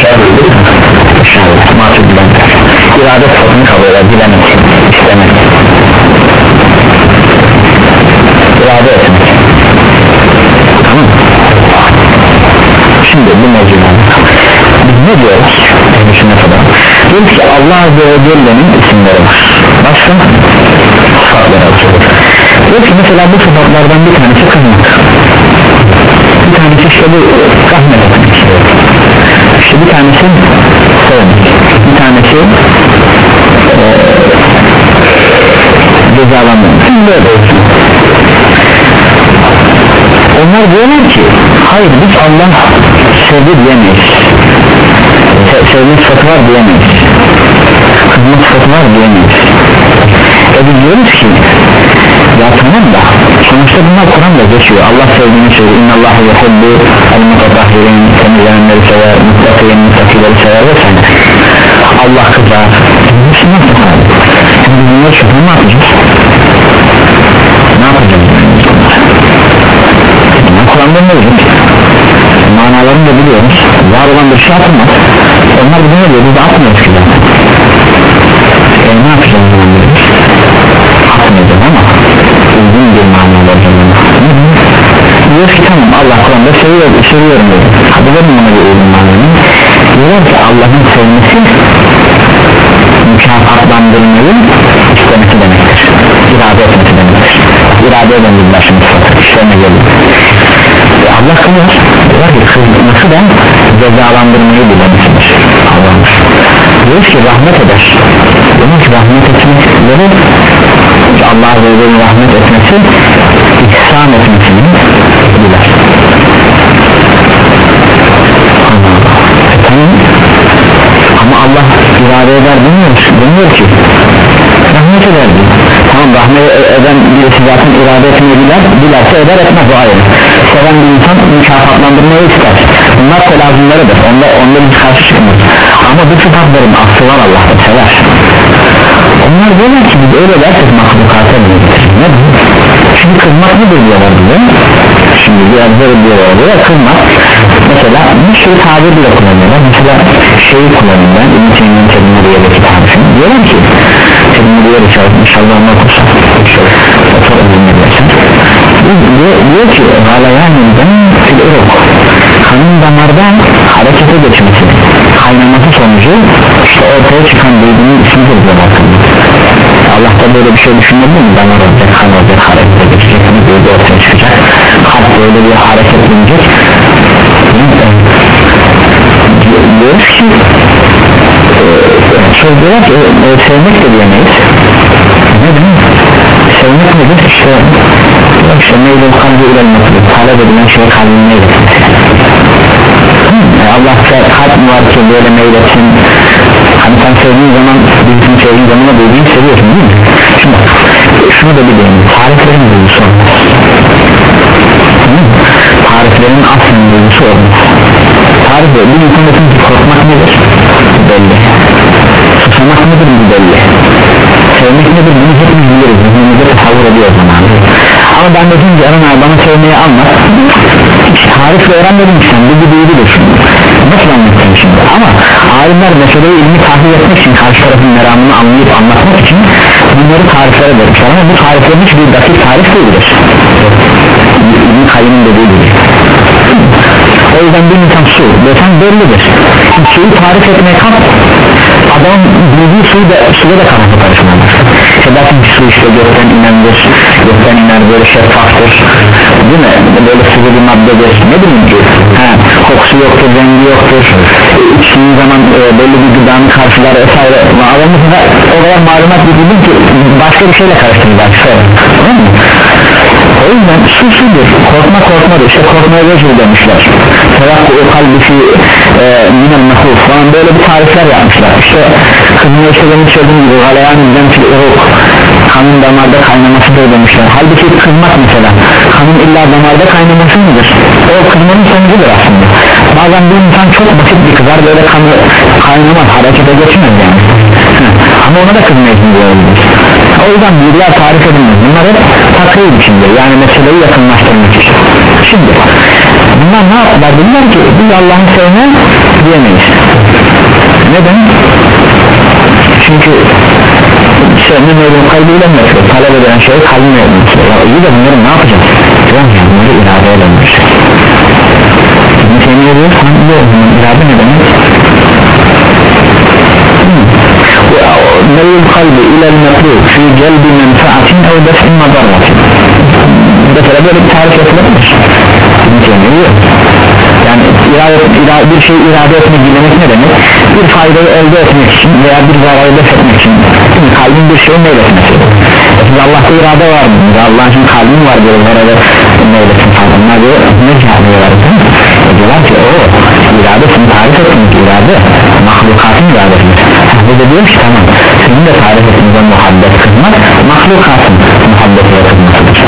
Şahit, mahsul bilenler. İrade sıfatını kabul eder, bilemek, istemek. İrade Ki Allah Azze ve Celle'nin isimleri var. Başka? Sıfatları var. Diyoruz ki mesela bu sıfatlardan bir tanesi kızmak. Bir tanesi işte bu rahmet etmek. İşte bir tanesi sevmek. Bir tanesi ee, cezalandırmak. Böyle olsun onlar diyorlar ki hayır biz Allah sevdi diyemeyiz Se sevme sıfatı var diyemeyiz. Kızma sıfatı var diyemeyiz. E biz diyoruz ki ya tamam da sonuçta bunlar Kur'an'da geçiyor. Allah sevdiğini söylüyor innallahu yuhibbu el-mutatahhirin temizlenenleri sever mutlakayın muttakileri sever vesaire. Allah kızar Müslüman sıfatı şimdi bunları şoför ne yapacağız? Ne yapacağız Kur'an'da mevcut manalarını da biliyoruz. Var olan bir şey atılmaz onlar bize ne diyor? Biz de atmıyoruz ki zaten e ne yapacağız zaman diyoruz atmayacağız ama uygun bir manada diyoruz ki tamam Allah Kur'an'da seviyor, seviyorum diyor. Hadi verin bana bir uygun manada. Diyorlar ki Allah'ın sevmesi mükafatlandırmayı istemesi demektir. İrade etmesi demektir. İrade eden bir başını işlerine geliyor e Allah kılıyor. Diyor ki kılması da cezalandırmayı Allah'ın diyor ki rahmet eder. Diyor ki rahmet etmekleri Allah Azze rahmet etmesi ihsan etmesini tamam. Ama Allah irade eder demiyor, demiyor ki rahmet eder. Diyor tamam rahmet eden birisi zaten irade etmeyi biler dilerse eder etmez o ayrı. Seven bir insan mükafatlandırmayı ister bunlar telazimleridir onda, onda bir karşı çıkmaz. Ama bu sıfatların aslı var Allah'ta sever onlar diyorlar ki biz öyle dersek mahlukata bilir ne şimdi kızmak nedir diyorlar bize şimdi biraz böyle diyorlar diyorlar kızmak mesela bir sürü tabir bile kullanıyorlar. Mesela şeyi kullanıyorlar kelime diye bir tarifini diyorlar ki bir tarif inşallah onu okursak önemli bir şey diyor, diyor ki galayanından fil uruk kanın damardan harekete geçmesi kaynaması sonucu işte ortaya çıkan duygunun ismidir diyorlar Allah'ta böyle bir şey düşünmedi mi? Damar olacak kan olacak harekete geçecek bir duygu ortaya çıkacak kalp böyle bir hareket edecek. Diyoruz ki sonra diyorlar ki e, sevmek de diyemeyiz. Neden? Sevmek nedir? işte işte meylül kalbi mutluluk talep edilen şey kalbin meyletmesi yani Allah kalp mi var ki böyle meyletsin hani sen sevdiğin zaman birisini sevdiğin zaman da duyduğunu seviyorsun değil mi? şimdi şunu da bileyim tariflerin duygusu olmaz tariflerin aslında duygusu olmaz tarif bir insan için korkmak nedir? belli nedir bunu hepimiz biliriz zihnimizde tasavvur ediyor o zaman ama ben dedim ki Eren abi bana sevmeyi anlat. Tarifle öğrenmedim ki sen. Bu bir duygudur nasıl anlatayım şimdi? Ama alimler meseleyi ilmi tahlil etmek için karşı tarafın meramını anlayıp anlatmak için bunları tariflere vermişler. Ama bu tariflerin hiçbir dakik tarif değildir. İbn Kayyım'ın dediği gibi. O yüzden bir insan su desen bellidir. Şimdi suyu tarif etmeye kalk adam bildiği suyu da suya da karanlık işte dersin ki su işte gökten inendir gökten iner böyle şeffaftır. Değil mi? Böyle sıvı bir maddedir. Ne bileyim ki? Ha, kokusu yoktur rengi yoktur. İçtiğin zaman e, belli bir gıdanın karşılar vesaire. Adam mesela o kadar malumat bildim ki başka bir şeyle sonra tamam mı? O yüzden su sudur korkma korkmadır işte korkmaya vecih demişler. Tevakku kalbisi e, minel mehuf falan böyle bir tarifler yapmışlar. İşte kızına işte benim söylediğim gibi galayan zemtil uruk kanın damarda kaynamasıdır demişler. Halbuki kızmak mesela. Kanın illa damarda kaynaması mıdır? O kızmanın sonucudur aslında. Bazen bir insan çok basit bir kızar böyle kanı kaynamaz harekete geçmez yani. Ama ona da kızmayız diyoruz o yüzden bilgiler tarif edilmez bunlar hep takıyı içinde yani meseleyi yakınlaştırmak için. Şimdi bunlar ne yaptılar? Dediler ki biz Allah'ın sevme diyemeyiz. Neden? Çünkü sevme mevzun kalbiyle mi yapıyor talep eden şey kalbine yapıyor ya iyi de bunları ne yapacağız? Yani bunları iradeye dönmüştür İbn Teymiye diyor sen iyi olmanın irade ne demek ميل القلب إلى المطلوب في جلب منفعة أو دفع مضرة mesela böyle bir tarif yapılabilir yani irade, irade, bir şey irade etmek dilemek ne demek bir faydayı elde etmek için veya bir zararı def etmek için Şimdi kalbin bir şeyi meyletmesi siz Allah'ta irade var mı? Allah için kalbin var diyor zararı meyletin falan onlar diyor ne cihazıyorlar e diyorlar ki o irade seni tarif etmek irade mahlukatın iradesidir bu da diyor ki tamam senin de tarif ettiğinde muhabbet kızmak mahlukatın muhabbeti ve kızmasıdır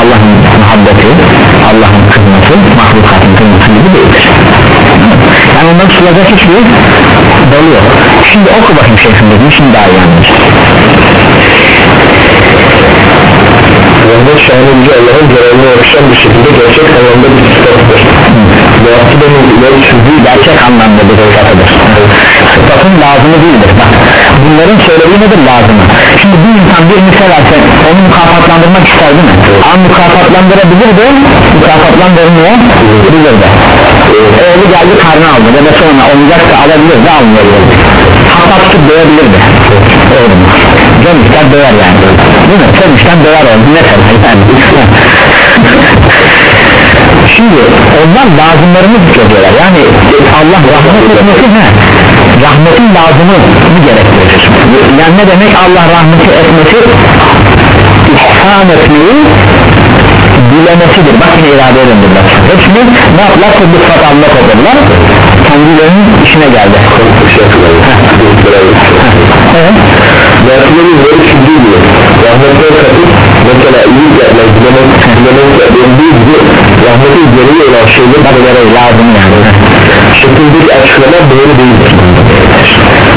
Allah'ın muhabbeti Allah'ın kızması mahlukatın kızması gibi değildir. Yani ondan sulacak hiçbir dalı yok. Şimdi oku bakayım şeyhim dedim şimdi daha iyi anlayacağım Rahmet şanınca Allah'ın celaline yakışan bir şekilde gerçek anlamda bir sıfatıdır. Muhakkıdanın ileri sürdüğü gerçek anlamda bir sıfatıdır sıfatın lazımı değildir. Bak bunların söylediği nedir? Lazımı. Şimdi bir insan birini severse onu mükafatlandırmak ister değil mi? Ama mükafatlandırabilir de mükafatlandırmayabilir de. Oğlu geldi karnı aldı. Ve de sonra oyuncak da alabilir de almayabilir hatta tutup dövebilir de. Oğlum gömüşten döver yani. Değil mi? Sevmişten döver oğlum. Ne yani şimdi onlar lazımlarını zikrediyorlar yani Allah rahmet etmesi he rahmetin lazımı gerektirir? Yani ne demek? Allah rahmeti etmesi ihsan etmeyi dilemesidir. Bak yine iradeye döndürürler hepsini ne yaptılar kıbrıs fatanla topladılar kendilerinin işine geldi. Evet. Mertlerin böyle sürdüğü gibi Rahmetten katıp mesela iyi yapmak dilemek dilemekle döndüğü gibi Rahmetin gereği olan şeyler bunlara lazım yani şeklindeki açıklama doğru değildir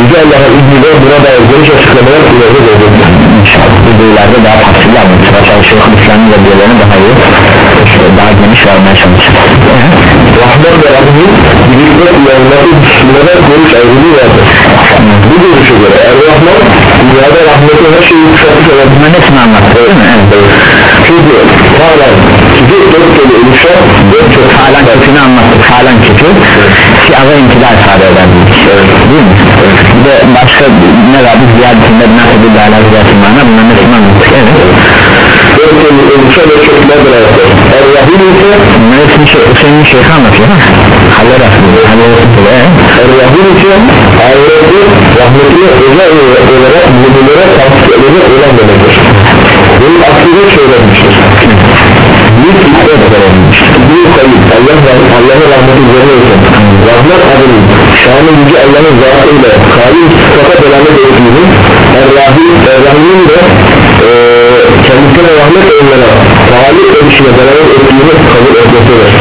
Yüce Allah'ın izniyle buna dair geniş açıklamalar doğrudur İnşallah bu videolarda daha tafsirli anlatacağız Şeyhül İslam'ın videolarını daha iyi daha geniş vermeye çalışacağız. Rahmet ve Rahmet birlikte kullanılması kısımlara görüş ayrılığı vardır. Bu görüşe göre Er-Rahman dünyada rahmeti her şeyi kuşatmış olan bunların hepsini anlattı değil mi? Evet. Çünkü Ta'ala sizi dört kere oluşa dört kere Halen kökünü anlattık halen kökü Siyaga intila ifade eder Değil mi? Bir de başka ne var biz ziyadetinde Nasibullah ala ziyadetinde bunların hepsini anlattık Evet dört kere oluşa ve kökler beraber Er-Rahim ise şey, Hüseyin'in şeyhi anlatıyor ha? Haller aslında Haller aslında Er-Rahim ise ahirette rahmetine özel olarak müminlere tahsis edecek olan demektir Bunun aksine söylenmiştir Bir kitle Bir kayıp. Allah Allah'ın rahmeti üzerine olsun. Rahmet adının şanı yüce Allah'ın zatıyla Kalim sıfata delalet ettiğini Er-Rahim Er-Rahim'in de e, kendisine rahmet onlara Talip edişine delalet ettiğini kabul etmesidir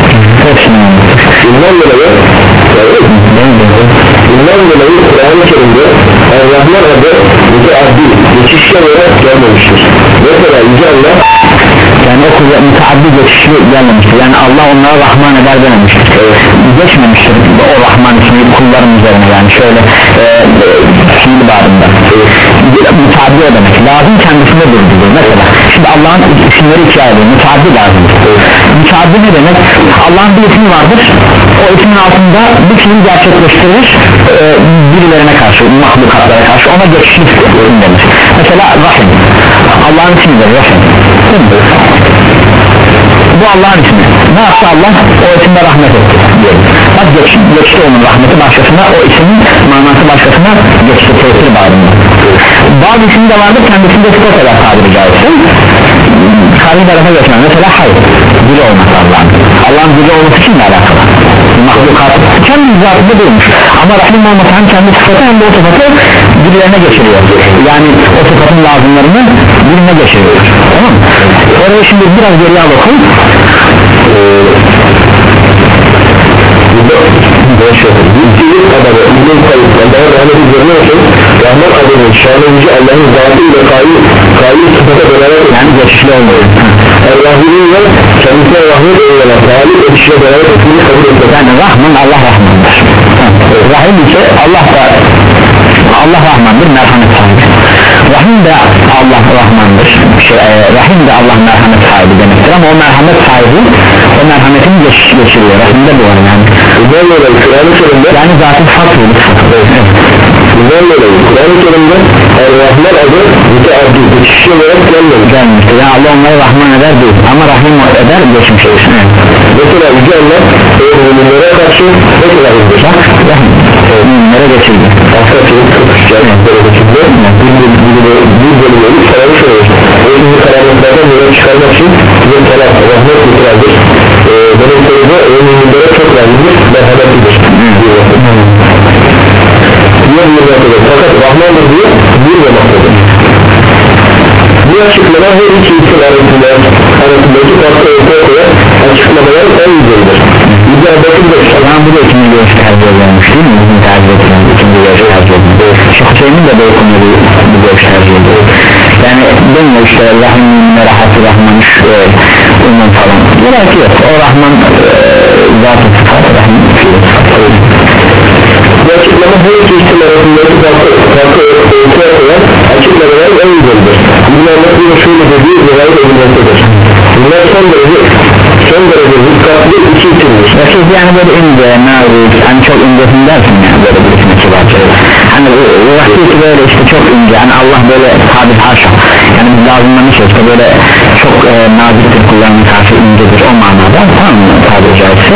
Bundan dolayı evet, Bundan dolayı Kur'an-ı Kerim'de Allah'ın adı müteaddi geçişler olarak gelmemiştir. Mesela Yüce Allah yani o kuvvet müteaddi geçişi gelmemiştir. Yani Allah onlara Rahman eder dememiştir. Evet. geçmemiştir. O Rahman ismi kulların üzerine yani şöyle e, fiil bağrında evet. müteaddi demek. Lazım kendisinde durdurur mesela şimdi Allah'ın isimleri ikiye ayrılıyor. Müteaddi lazım. Evet müteaddi ne demek? Allah'ın bir ismi vardır. O ismin altında bir fiil gerçekleştirir e, birilerine karşı mahlukatlara karşı ona geçişli denir mesela Rahim. Allah'ın ismidir Rahim. Bu Allah'ın ismi. Ne yaptı Allah? O isimde rahmet etti diyelim. bak geçti, geçti onun rahmeti başkasına o ismin manası başkasına geçti. Tesir bağrında bazı isim de vardır kendisinde sıfat eder tabiri caizse karşı tarafa geçmez mesela hay dili olması Allah'ın. Allah'ın dili olması de alakalı? Mahlukat. Kendi zatında durmuş ama rahim olması hem kendi sıfatı hem de o sıfatı birilerine geçiriyor. Yani o sıfatın lazımlarını birine geçiriyor. Tamam mı? oraya şimdi biraz geriye al okuyun Yüzgelik adamı İbn-i Kayyum Allah'a rahmet üzerine olsun Rahman adının şanıncı Allah'ın zatı ile kayyum Kayyum sıfata beraber yani geçişli olmuyor Rahman'ın ve kendisine rahmet olarak Talip edişine beraber ettiğini kabul etmek yani Rahman Allah Rahmandır. Rahim ise Allah da Allah Rahmandır merhamet sahibi. Rahim de Allah Rahmandır. Şey, e, Rahim de Allah merhamet sahibi demektir ama o merhamet sahibi o merhametini geç, geçiriyor Rahim'de bu var yani. Dolayı Kur'an-ı Kerim'de. Yani zaten fatih Bundan dolayı Kur'an-ı Kerim'de Er-Rahman adı müteaddi geçişli olarak gelmemiş gelmiştir yani Allah onları Rahman eder değil. Ama Rahim eder geçmiş olsun? Evet. Mesela Yüce Allah eğer müminlere karşı ne kadar bak Rahim müminlere geçirdi Asla çelik kırkış cennetleri geçirdi Bir bir bölümleri sarılmış oluyor O şimdi karanlıklardan yola çıkarmak için Bizim talak rahmet konuda o müminlere çok verlidir Merhametlidir Diyor bir noktada Fakat Rahmandır diyor bir de noktada bu açıklama her iki isim arasında arasındaki farklı ortaya koyan açıklamalar en güzeldir. Allah'ın da Ama bu da ikinci görüş tercih edilmiş değil mi? Bizim tercih edilen ikinci görüş tercih edilmiş Şeyh Hüseyin de bu konuda bu görüş tercih ediyor Yani demiyor işte müminlere hası Rahman şu Ondan falan. Gerek yok. O Rahman e, Zatı sıfat Rahim fiili sıfat Bu açıklama her iki isim arasındaki farklı ortaya koyan açıklamalar en güzeldir. Allah'ın da şöyle dediği rivayet edilmektedir. Bunlar son derece son derece dikkatli iki isimdir. Siz yani böyle ince, nazik, hani çok incesin dersin ya böyle birisine kibarca Hani vakti ki böyle işte çok ince, hani Allah böyle sabit haşa Yani biz lazımlamış işte böyle çok e, naziktir kullarına karşı incedir o manada Tamam mı tabiri caizse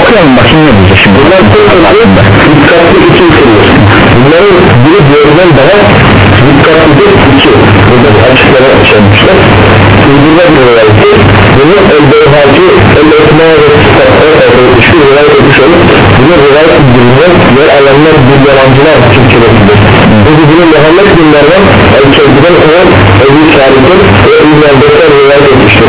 Okuyalım bakayım ne diyecek şimdi Bunlar dikkatli iki isimdir. Bunların biri diğerinden daha dikkatlidir iki. Burada açıklama yaşamışlar. Uydurma bir rivayeti. Bunu el-Beyhaki, el-Ekma ve Sıfatlar şu rivayet etmiş olup bunu rivayet edildiğinden yer alanlar bir yalancılar Türkçesidir. Bu bizim Muhammed bin Mervan el-Kevdi'den olan Ebu Salih'in ve İzmir'den rivayet etmiştir.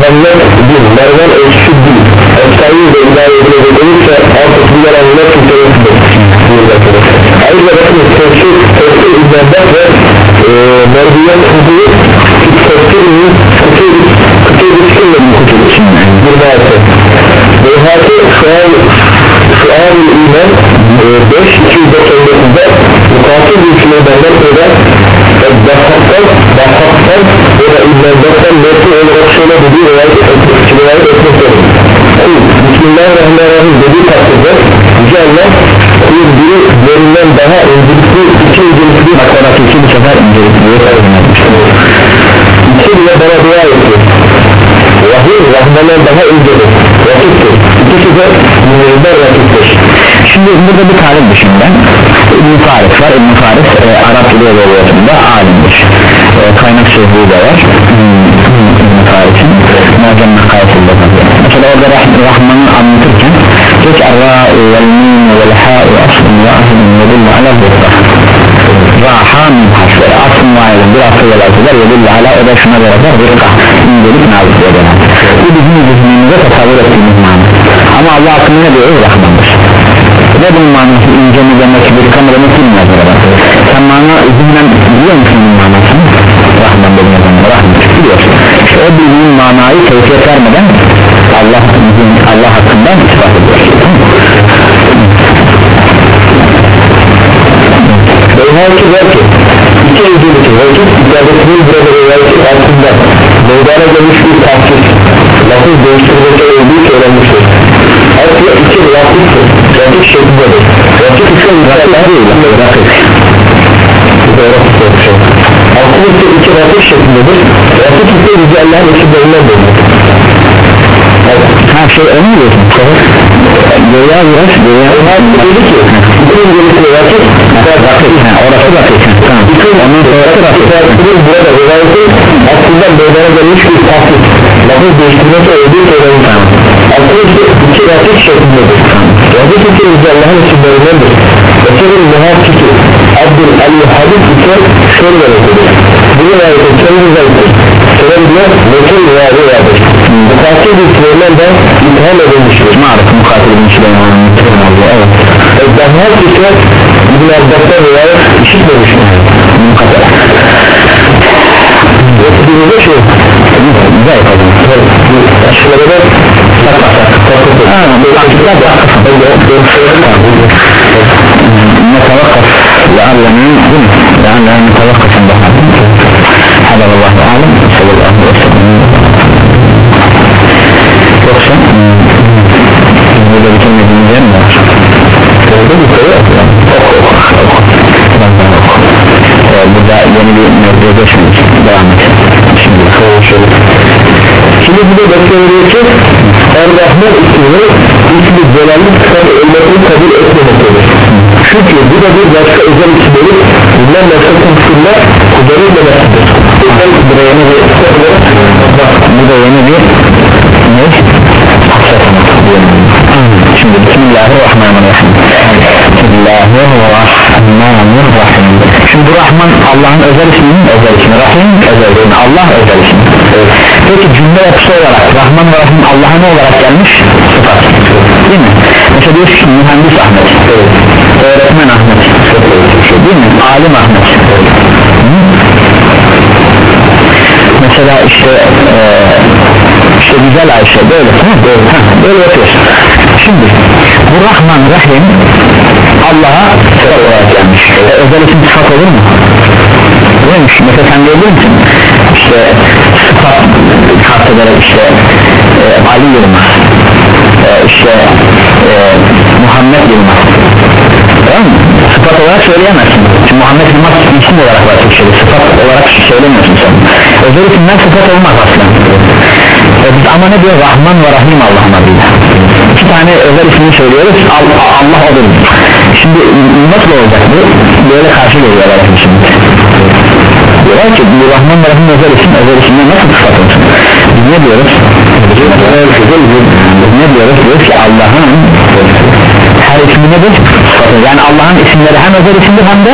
De Muhammed Şimdi burada bir tarih dışında İbn-i Faris var. İbn-i Faris e, Arap dili edebiyatında alimdir. E, kaynak sözlüğü de var. Hmm, İbn-i Faris'in. Muazzam Mekayetinde Mesela orada Rah Rahman'ı anlatırken Geç Ar-Ra'u vel-Mîn vel-Hâ'u aslın ahlın yedillu ala zırta Raha min harfleri. Aslın ahlın bir asıl yazılar yedillu ala o da şuna beraber zırka incelik nazik eden Bu bizim zihnimize tasavvur ettiğimiz mana Ama Allah hakkında diyor? Rahmandır ve bunun manası ince mi demek bir kamera demek bilmez burada sen mana izinden biliyor musun bunun manasını? Rahman benim yazımda Rahman biliyorsun işte o bildiğin manayı tevkiyet vermeden Allah, Allah hakkından ispat ediyorsun Beyhaki der ki iki ilgili vakit ibadetinin burada rivayeti altında meydana gelmiş bir tahsis lafız değiştirmekte olduğu söylenmiştir Asya iki vakittir vakit şeklindedir vakit ise müsaade değil. Vakit Altın ise iki vakit şeklindedir vakit ise Yüce Allah'ın isimlerinden bölünür her şey onu diyorsun? Göya biraz göya dedi ki bütün vakit Vakit ha orası vakit tamam. Ondan sonrası vakit Vakitinin burada rivayeti aslında meydana gelmiş bir tahsis lafız değiştirmekte olduğu söylenmiş İşte iki vakit şeklindedir Vakit ise Yüce Allah'ın isimlerindendir Eserin muhakkiki Abdül Ali Habib ise şöyle demektedir Bu rivayetin kendi zayıftır diyor Metin rivayeti vardır Mukatil isimlerinden de itham edilmiştir Süleyman'ın mutlaka oluyor evet Eddahar ise İbn Abbas'tan rivayet işitmemiştir Mukatil Yettiğimizde şey Güzel yapalım Aşılarına Sakla sakla Ha bu vakitler de نتوقف لعلنا لعلنا نتوقف عند هذا والله أعلم صلى الله عليه وسلم yoksa burada kelime dinleyeceğim mi var? Orada bir soru yok ya burada yeni bir mevzuya geçmedik devam et. Şimdi Konuşalım Şimdi bu da ki Er-Rahman ismini ismi celallik sıfat olmasını kabul etmemektedir. Çünkü bu da bir başka özel isimleri bundan başka konuşurlar kullanılmamaktadır bu da yeni bir bu da yeni bir ne? şimdi Bismillahirrahmanirrahim Bismillahirrahmanirrahim. Şimdi Rahman Allah'ın özel ismi mi? özel ismi. Rahim özel ismi. Allah özel ismi. Peki cümle yapısı olarak Rahman ve Rahim Allah'a ne olarak gelmiş? sıfat. Değil mi? mesela diyorsun ki mühendis Ahmet. Öğretmen Ahmet. Değil mi? alim Ahmet. Hı? mesela işte e, işte güzel Ayşe böyle tamam böyle, böyle yapıyorsun. Şimdi bu Rahman Rahim Allah'a sıfat olarak gelmiş e, özel isim sıfat olur mu? Neymiş? Mesela sen diyebilir misin? İşte sıfat kast ederek işte e, Ali Yılmaz e, işte e, Muhammed Yılmaz tamam mı? Sıfat olarak söyleyemezsin Çünkü Muhammed Yılmaz isim olarak var Türkçe'de sıfat olarak söylemiyorsun sen Özel isimler sıfat olmaz aslında e, biz ama ne diyor Rahman ve Rahim Allah'ın adıyla tane özel ismini söylüyoruz. Allah, Allah odur. Şimdi nasıl olacak bu? Böyle karşı geliyorlar şimdi. Diyorlar ki bu Rahman Rahim özel isim özel isimle nasıl biz ne diyoruz ne diyoruz diyoruz ki Allah'ın her ismi nedir? Yani Allah'ın isimleri hem özel isimdir hem de.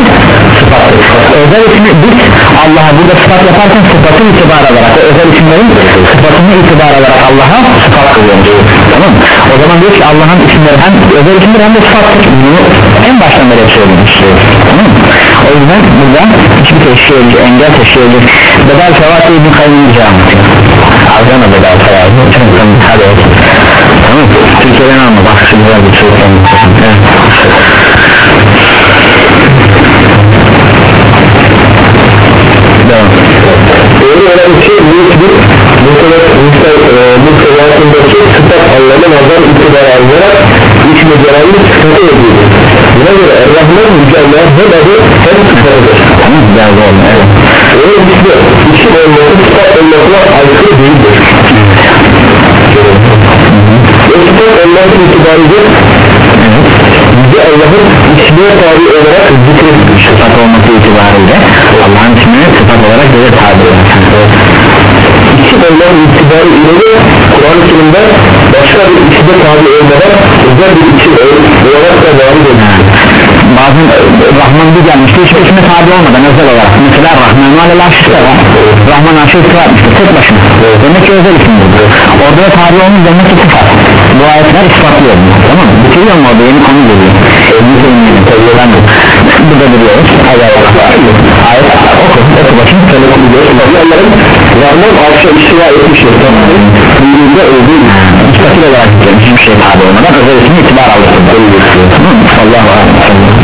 Özel ismi biz Allah'a burada sıfat yaparken sıfatı itibar alarak özel isimlerin sıfatını itibar alarak Allah'a sıfat kılıyoruz. Tamam? O zaman diyor ki Allah'ın isimleri hem özel isimdir hem de sıfattır. Bunu en baştan beri söylemiş. Tamam? O yüzden burada hiçbir edici, engel teşkil edici bedel sevat ibn kayyum anlatıyor. Azana bedel sevat. Hadi olsun. Tamam? Türkiye'den alma bak şimdi güzel bir soru Devam. Öyle olan şey büyük bir muhtevasındaki sıfat anlamı nazar itibar alınarak ismi celalli sıfatı edilir. Buna göre Allah'ın hem adı hem sıfatıdır. Tamam güzel olma evet. Öyle ismi, isim olması sıfat olmasına aykırı değildir. O sıfat olması itibariyle Yüce Allah'ın ismine tabi olarak zikredilmiş. Sıfat olması itibariyle Allah'ın ismini sıfat olarak göre tabi isim olmanın itibari ileri Kur'an-ı Kerim'de başka bir isme tabi olmadan özel bir isim olarak da var bazen Rahman bir gelmişti hiçbir isme tabi olmadan özel olarak mesela Rahman alel arşiste var Rahman arşı istifa etmiştir tek başına demek ki özel isim buldu orada da tabi olmuş demek ki sıfat bu ayetler ispatlıyor tamam mı? bitiriyor mu orada yeni konu geliyor elinize inmeyelim tevhiden yok burada duruyoruz hay Allah ayet oku oku bakayım şöyle okuyoruz Allah'ın Rahman arşı istifa etmiştir tamam mı? buyruğunda olduğu müstakil olarak gelmiş bir şey tabi olmadan özel ismi itibar alır Allah Allah